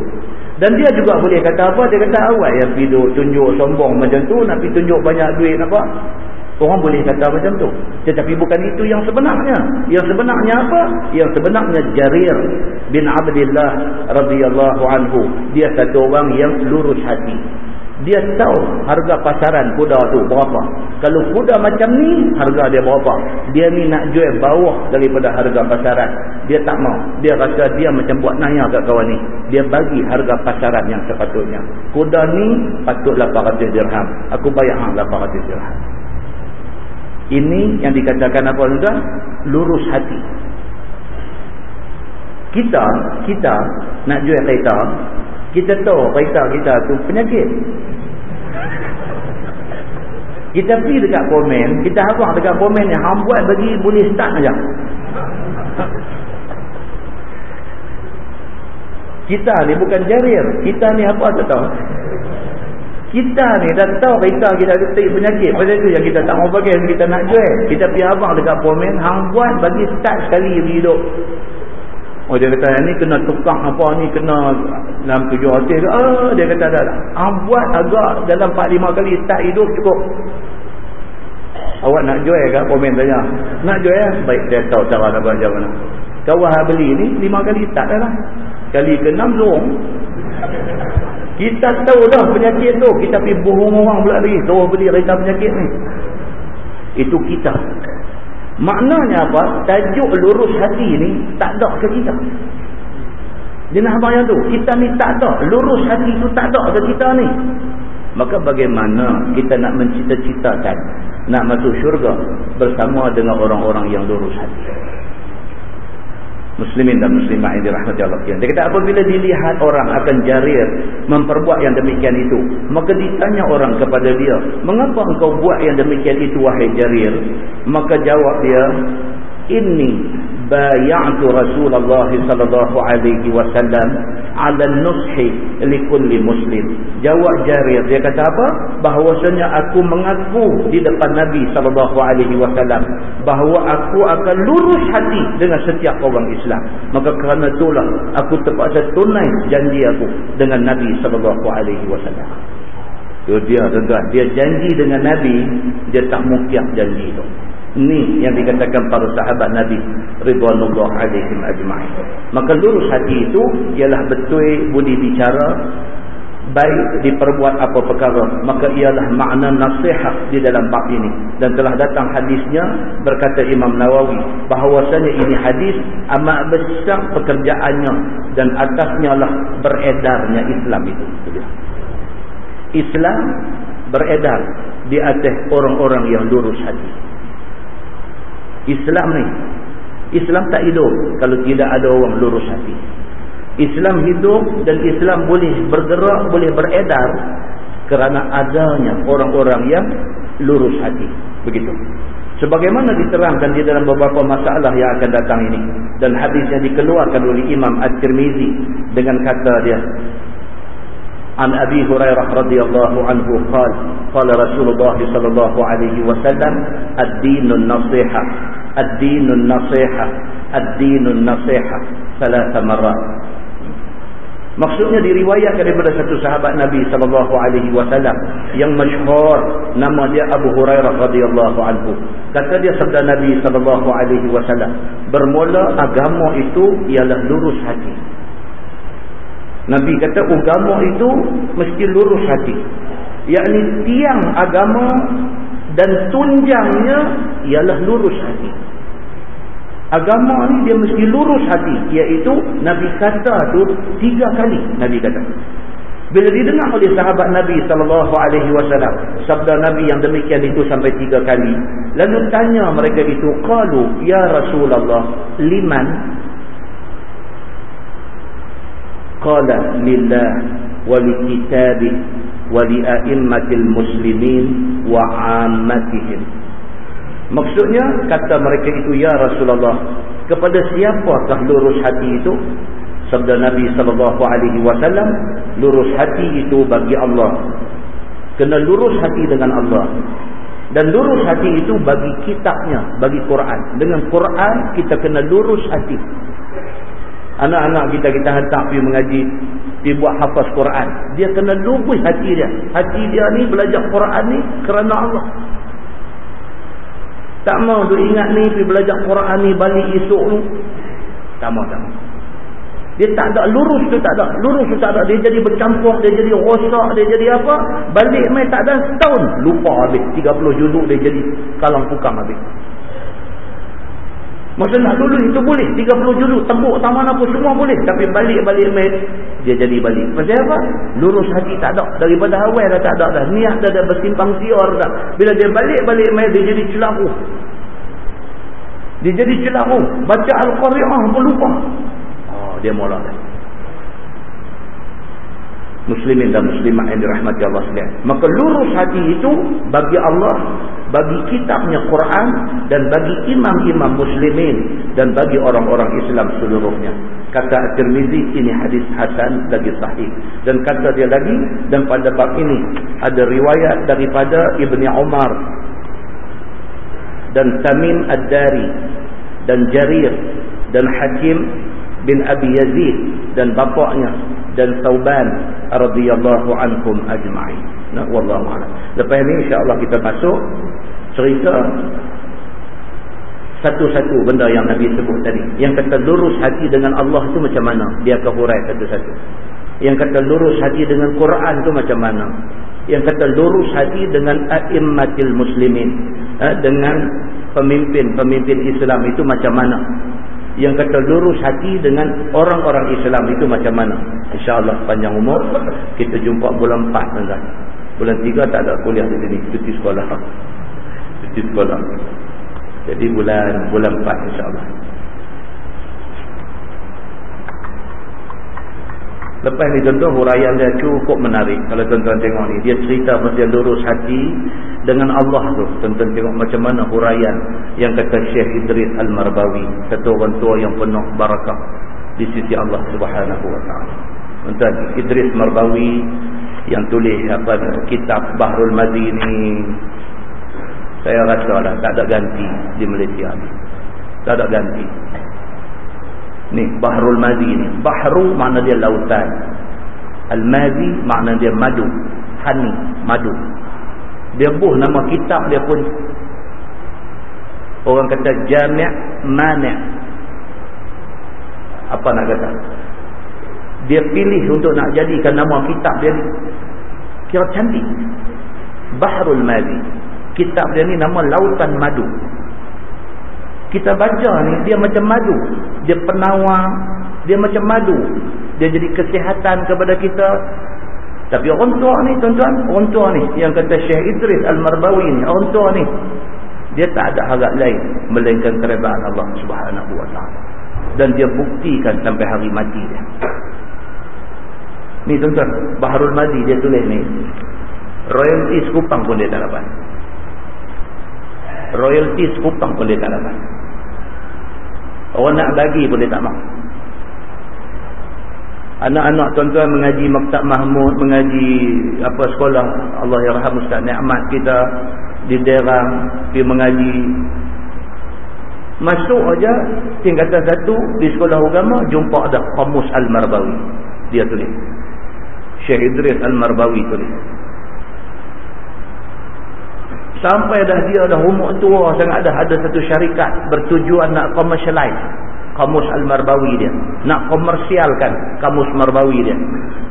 Dan dia juga boleh kata apa? Dia kata awak yang pergi tunjuk sombong macam tu nak pergi tunjuk banyak duit apa Orang boleh kata macam tu. Tetapi bukan itu yang sebenarnya. Yang sebenarnya apa? Yang sebenarnya Jarir bin Abdullah radhiyallahu anhu. Dia satu orang yang lurus hati. Dia tahu harga pasaran kuda tu berapa. Kalau kuda macam ni, harga dia berapa. Dia ni nak jual bawah daripada harga pasaran. Dia tak mau. Dia rasa dia macam buat naya kat kawan ni. Dia bagi harga pasaran yang sepatutnya. Kuda ni patut 800 dirham. Aku bayar hang 800 dirham. Ini yang dikatakan apa tuan? Lurus hati. Kita, kita nak jual kereta, kita tahu kereta kita tu penyakit. Kita pergi dekat komen, kita harap dekat komen ni, hang buat bagi boleh start aja. Kita ni bukan jarir, kita ni apa tak tahu. Kita ni dah tahu kereta kita ada penyakit. Pasal itu yang kita tak mau bagi. Kita nak jual. Kita pergi abang dekat pomen. Hang buat bagi start sekali hidup. Oh dia kata ni kena tukang apa ni. Kena dalam tujuh hati. Oh dia kata dah. Hang buat agak dalam 4-5 kali start hidup cukup. Awak nak jual ke pomen tanya. Nak jual ya? Baik dia tahu cara nak buat macam mana. Kawah beli ni 5 kali start dah lah. Kali ke 6 zong. Kita tahu dah penyakit tu. Kita pergi bohong orang pula lagi. Tahu beli kereta penyakit ni. Itu kita. Maknanya apa? Tajuk lurus hati ni tak ada ke kita. Jenah abang yang tu. Kita ni tak ada. Lurus hati tu tak ada ke kita ni. Maka bagaimana kita nak mencita-citakan nak masuk syurga bersama dengan orang-orang yang lurus hati muslimin dan muslimah yang dirahmati Allah. Dia kata apabila dilihat orang akan jarir memperbuat yang demikian itu, maka ditanya orang kepada dia, "Mengapa engkau buat yang demikian itu wahai jarir?" Maka jawab dia, "Inni bay'atu Rasulullah sallallahu alaihi wasallam 'ala an-nushi li kulli muslim jawab Jarir. Dia kata apa? Bahawasanya aku mengaku di depan Nabi sallallahu alaihi wasallam bahawa aku akan lurus hati dengan setiap orang Islam. Maka kerana itulah aku terpaksa tunai janji aku dengan Nabi sallallahu alaihi wasallam. Dia tuan-tuan. Dia janji dengan Nabi dia tak mukiah janji itu ini yang dikatakan para sahabat Nabi Ridwanullah alaihim ajma'in. Maka lurus hati itu ialah betul budi bicara baik diperbuat apa perkara maka ialah makna nasihat di dalam bab ini. Dan telah datang hadisnya berkata Imam Nawawi bahawasanya ini hadis amat besar pekerjaannya dan atasnya lah beredarnya Islam itu. Islam beredar di atas orang-orang yang lurus hati Islam ni. Islam tak hidup kalau tidak ada orang lurus hati. Islam hidup dan Islam boleh bergerak boleh beredar kerana adanya orang-orang yang lurus hati. Begitu. Sebagaimana diterangkan di dalam beberapa masalah yang akan datang ini. Dan hadis yang dikeluarkan oleh Imam At-Tirmizi dengan kata dia عن أبي هريرة رضي الله عنه قال قال رسول الله صلى الله عليه وسلم الدين النصيحة الدين النصيحة الدين النصيحة ثلاث مرات Maksudnya diriwayatkan daripada satu sahabat Nabi sallallahu alaihi wasallam yang masyhur nama dia Abu Hurairah radhiyallahu anhu. Kata dia sabda Nabi sallallahu alaihi wasallam, bermula agama itu ialah lurus hati. Nabi kata agama itu mesti lurus hati. Yakni tiang agama dan tunjangnya ialah lurus hati. Agama ni dia mesti lurus hati. Iaitu Nabi kata tu tiga kali. Nabi kata. Bila didengar oleh sahabat Nabi SAW. Sabda Nabi yang demikian itu sampai tiga kali. Lalu tanya mereka itu. Qalu ya Rasulullah liman qala lillah wa li kitabih wa li a'immatil muslimin wa 'ammatihim. Maksudnya kata mereka itu ya Rasulullah kepada siapakah lurus hati itu? Sabda Nabi sallallahu alaihi wasallam lurus hati itu bagi Allah. Kena lurus hati dengan Allah. Dan lurus hati itu bagi kitabnya bagi Quran. Dengan Quran kita kena lurus hati Anak-anak kita kita hantar pergi mengaji, pergi buat hafaz Quran. Dia kena lubus hati dia. Hati dia ni belajar Quran ni kerana Allah. Tak mau tu ingat ni pergi belajar Quran ni balik esok tu. Tak mau, tak. Dia tak ada lurus tu tak ada. Lurus tu tak ada. Dia jadi bercampur, dia jadi rosak, dia jadi apa. Balik main tak ada setahun. Lupa habis. 30 juzuk dia jadi kalang pukang habis. Masa nak lulus itu boleh. 30 juzuk, tembuk taman apa semua boleh. Tapi balik-balik main, dia jadi balik. Pasal apa? Lurus hati tak ada. Daripada awal dah tak ada dah. Niat dah dah bersimpang siar dah. Bila dia balik-balik main, dia jadi celaku. Dia jadi celaku. Baca Al-Qari'ah pun lupa. Oh, dia mula dah muslimin dan muslimat yang dirahmati Allah sekalian. Maka lurus hati itu bagi Allah, bagi kitabnya Quran dan bagi imam-imam muslimin dan bagi orang-orang Islam seluruhnya. Kata At-Tirmizi ini hadis hasan lagi sahih. Dan kata dia lagi dan pada bab ini ada riwayat daripada Ibni Umar dan Tamim Ad-Dari dan Jarir dan Hakim bin Abi Yazid dan bapaknya dan Tauban radhiyallahu anhum ajma'in. Nah, wallahu a'lam. Lepas ini insya-Allah kita masuk cerita satu-satu benda yang Nabi sebut tadi. Yang kata lurus hati dengan Allah tu macam mana? Dia akan hurai satu-satu. Yang kata lurus hati dengan Quran tu macam mana? Yang kata lurus hati dengan a'immatil muslimin, eh, dengan pemimpin-pemimpin Islam itu macam mana? Yang kata lurus hati dengan orang-orang Islam itu macam mana? insyaAllah panjang umur kita jumpa bulan 4 tuan bulan 3 tak ada kuliah di sini cuti sekolah. Cuti sekolah. Jadi bulan bulan 4 insyaAllah Lepas ni tuan-tuan huraian dia cukup menarik kalau tuan-tuan tengok ni. Dia cerita pasal lurus hati dengan Allah tu. Tuan-tuan tengok macam mana huraian yang kata Syekh Idris Al-Marbawi. Satu orang tua yang penuh barakah di sisi Allah Subhanahu Wa Taala. Tuan-tuan Idris Marbawi yang tulis apa kitab Bahrul Madi ni saya rasa lah tak ada ganti di Malaysia ni. Tak ada ganti. Ni Bahrul Madi ni. Bahru makna dia lautan. Al-Madi makna dia madu. Hani, madu. Dia buh nama kitab dia pun orang kata jami' mani' apa nak kata dia pilih untuk nak jadikan nama kitab dia ni kira cantik Bahrul Madi kitab dia ni nama Lautan Madu kita baca ni dia macam madu. Dia penawar dia macam madu. Dia jadi kesihatan kepada kita. Tapi orang tua ni tuan-tuan orang tua ni yang kata Syekh Idris Al-Marbawi ni orang tua ni dia tak ada harap lain melainkan keredaan Allah subhanahu wa ta'ala. Dan dia buktikan sampai hari mati dia. Ni tuan-tuan Baharul Madi dia tulis ni. Royalty sekupang pun dia tak dapat. Royalty sekupang pun dia tak dapat Orang nak bagi pun dia tak mahu. Anak-anak tuan-tuan mengaji Maktab Mahmud, mengaji apa sekolah Allah yang rahmat Ustaz Ni'mat kita di Derang, pergi mengaji. Masuk aja tingkatan satu di sekolah agama jumpa ada Qamus Al-Marbawi. Dia tulis. Syekh Idris Al-Marbawi tulis. Sampai dah dia dah umur tua sangat dah ada satu syarikat bertujuan nak commercialize kamus Al-Marbawi dia. Nak komersialkan kamus Marbawi dia.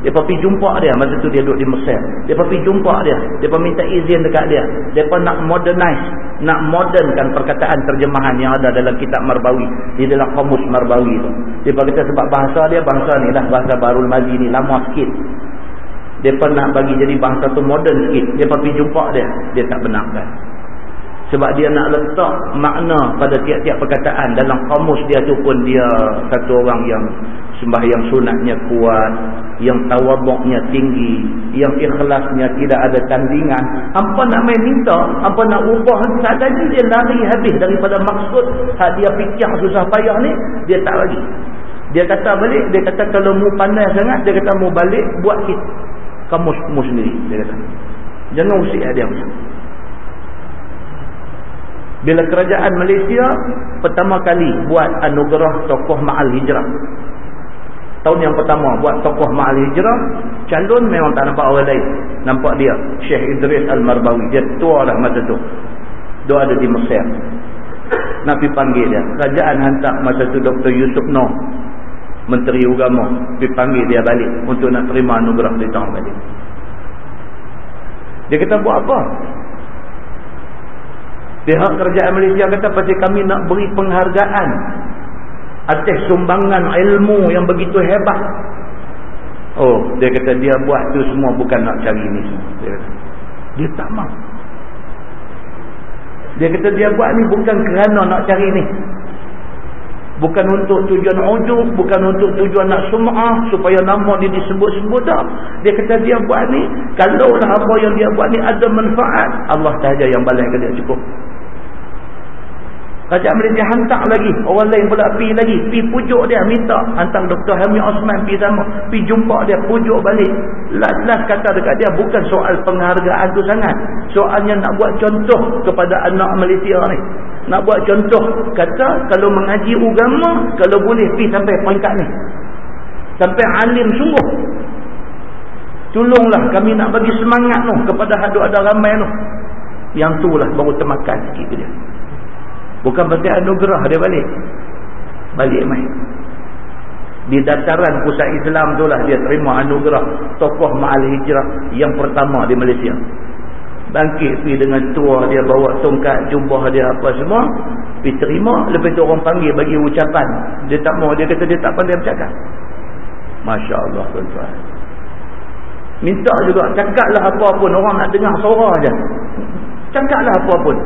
Dia pergi jumpa dia masa tu dia duduk di Mesir. Dia pergi jumpa dia. Dia minta izin dekat dia. Dia nak modernize, nak modernkan perkataan terjemahan yang ada dalam kitab Marbawi di dalam kamus Marbawi tu. Dia kata sebab bahasa dia bahasa ni lah bahasa Barul Mazi ni lama sikit. Dia pernah bagi jadi bangsa tu moden sikit. Dia pergi jumpa dia. Dia tak benarkan. Sebab dia nak letak makna pada tiap-tiap perkataan. Dalam kamus dia tu pun dia satu orang yang sembahyang sunatnya kuat. Yang tawabuknya tinggi. Yang ikhlasnya tidak ada tandingan. Apa nak main minta? Apa nak ubah? Tadi dia lari habis daripada maksud. Hak dia fikir susah payah ni. Dia tak lagi. Dia kata balik. Dia kata kalau mu pandai sangat. Dia kata mu balik buat kita kamu semua sendiri dia kata. Jangan usik dia. Bila kerajaan Malaysia pertama kali buat anugerah tokoh ma'al hijrah. Tahun yang pertama buat tokoh ma'al hijrah calon memang tak nampak orang lain. Nampak dia Syekh Idris Al-Marbawi. Dia tua lah masa tu. Dia ada di Mesir. Nabi panggil dia kerajaan hantar masa tu Dr. Yusuf Noh Menteri Agama dipanggil dia balik untuk nak terima anugerah di tahun balik. Dia kata buat apa? Pihak kerajaan Malaysia kata pasti kami nak beri penghargaan atas sumbangan ilmu yang begitu hebat. Oh, dia kata dia buat tu semua bukan nak cari ini semua. Dia, dia tak mahu. Dia kata dia buat ni bukan kerana nak cari ni. Bukan untuk tujuan ujub, bukan untuk tujuan nak sum'ah supaya nama dia disebut-sebut tak. Dia kata dia buat ni, kalau lah apa yang dia buat ni ada manfaat, Allah sahaja yang balik ke dia cukup. Raja Malaysia hantar lagi. Orang lain pula pi lagi. Pi pujuk dia minta. Hantar Dr. Hamid Osman pi sama. Pi jumpa dia. Pujuk balik. Last-last kata dekat dia bukan soal penghargaan tu sangat. Soalnya nak buat contoh kepada anak Malaysia ni. Nak buat contoh. Kata kalau mengaji agama. Kalau boleh pi sampai peringkat ni. Sampai alim sungguh. Tolonglah kami nak bagi semangat tu kepada hadut ada ramai tu. Yang tu lah baru termakan sikit dia. Bukan berarti anugerah dia balik. Balik mai. Di dataran pusat Islam tu lah dia terima anugerah tokoh ma'al hijrah yang pertama di Malaysia. Bangkit pergi dengan tua dia bawa tongkat jubah dia apa semua. Pergi terima. Lepas tu orang panggil bagi ucapan. Dia tak mau. Dia kata dia tak pandai bercakap. Masya Allah tuan-tuan. Minta juga cakaplah apa pun. Orang nak dengar suara je. Cakaplah apa pun.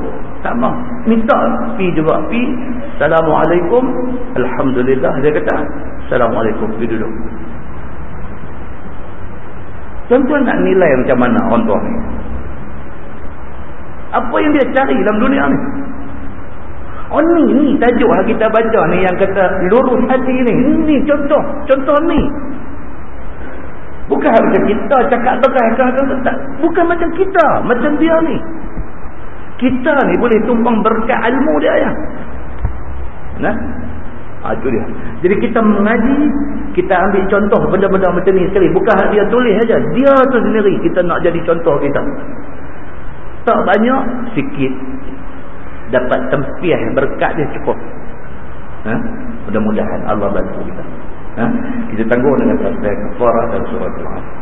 Tak mau. Minta pi juga pi. Assalamualaikum. Alhamdulillah dia kata. Assalamualaikum. Pi duduk. Tuan-tuan nak nilai macam mana orang tua ni? Apa yang dia cari dalam dunia ni? Oh ni, ni tajuk kita baca ni yang kata lurus hati ni. Ni contoh, contoh ni. Bukan macam kita cakap bekas akan tak. Bukan macam kita, macam dia ni. Kita ni boleh tumpang berkat ilmu dia ya. Nah. Ha, itu dia. Jadi kita mengaji, kita ambil contoh benda-benda macam ni sekali. Bukan dia tulis aja. Dia tu sendiri kita nak jadi contoh kita. Tak banyak, sikit. Dapat tempiah berkat dia cukup. Ha? Mudah-mudahan Allah bantu kita. Ha? Kita tangguh dengan tasbih kafarah dan surat al-Asr.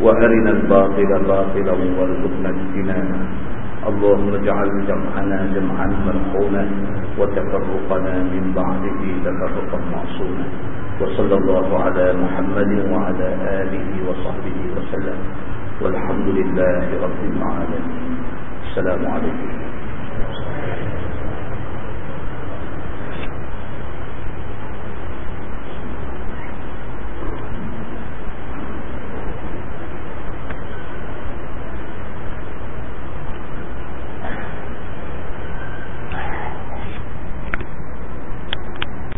وأرنا الباطل باطلا وارزقنا اجتنابه. اللهم اجعل جمعنا جمعا مرحوما وتفرقنا من بعده تفرقا معصوما. وصلى الله على محمد وعلى آله وصحبه وسلم. والحمد لله رب العالمين. السلام عليكم.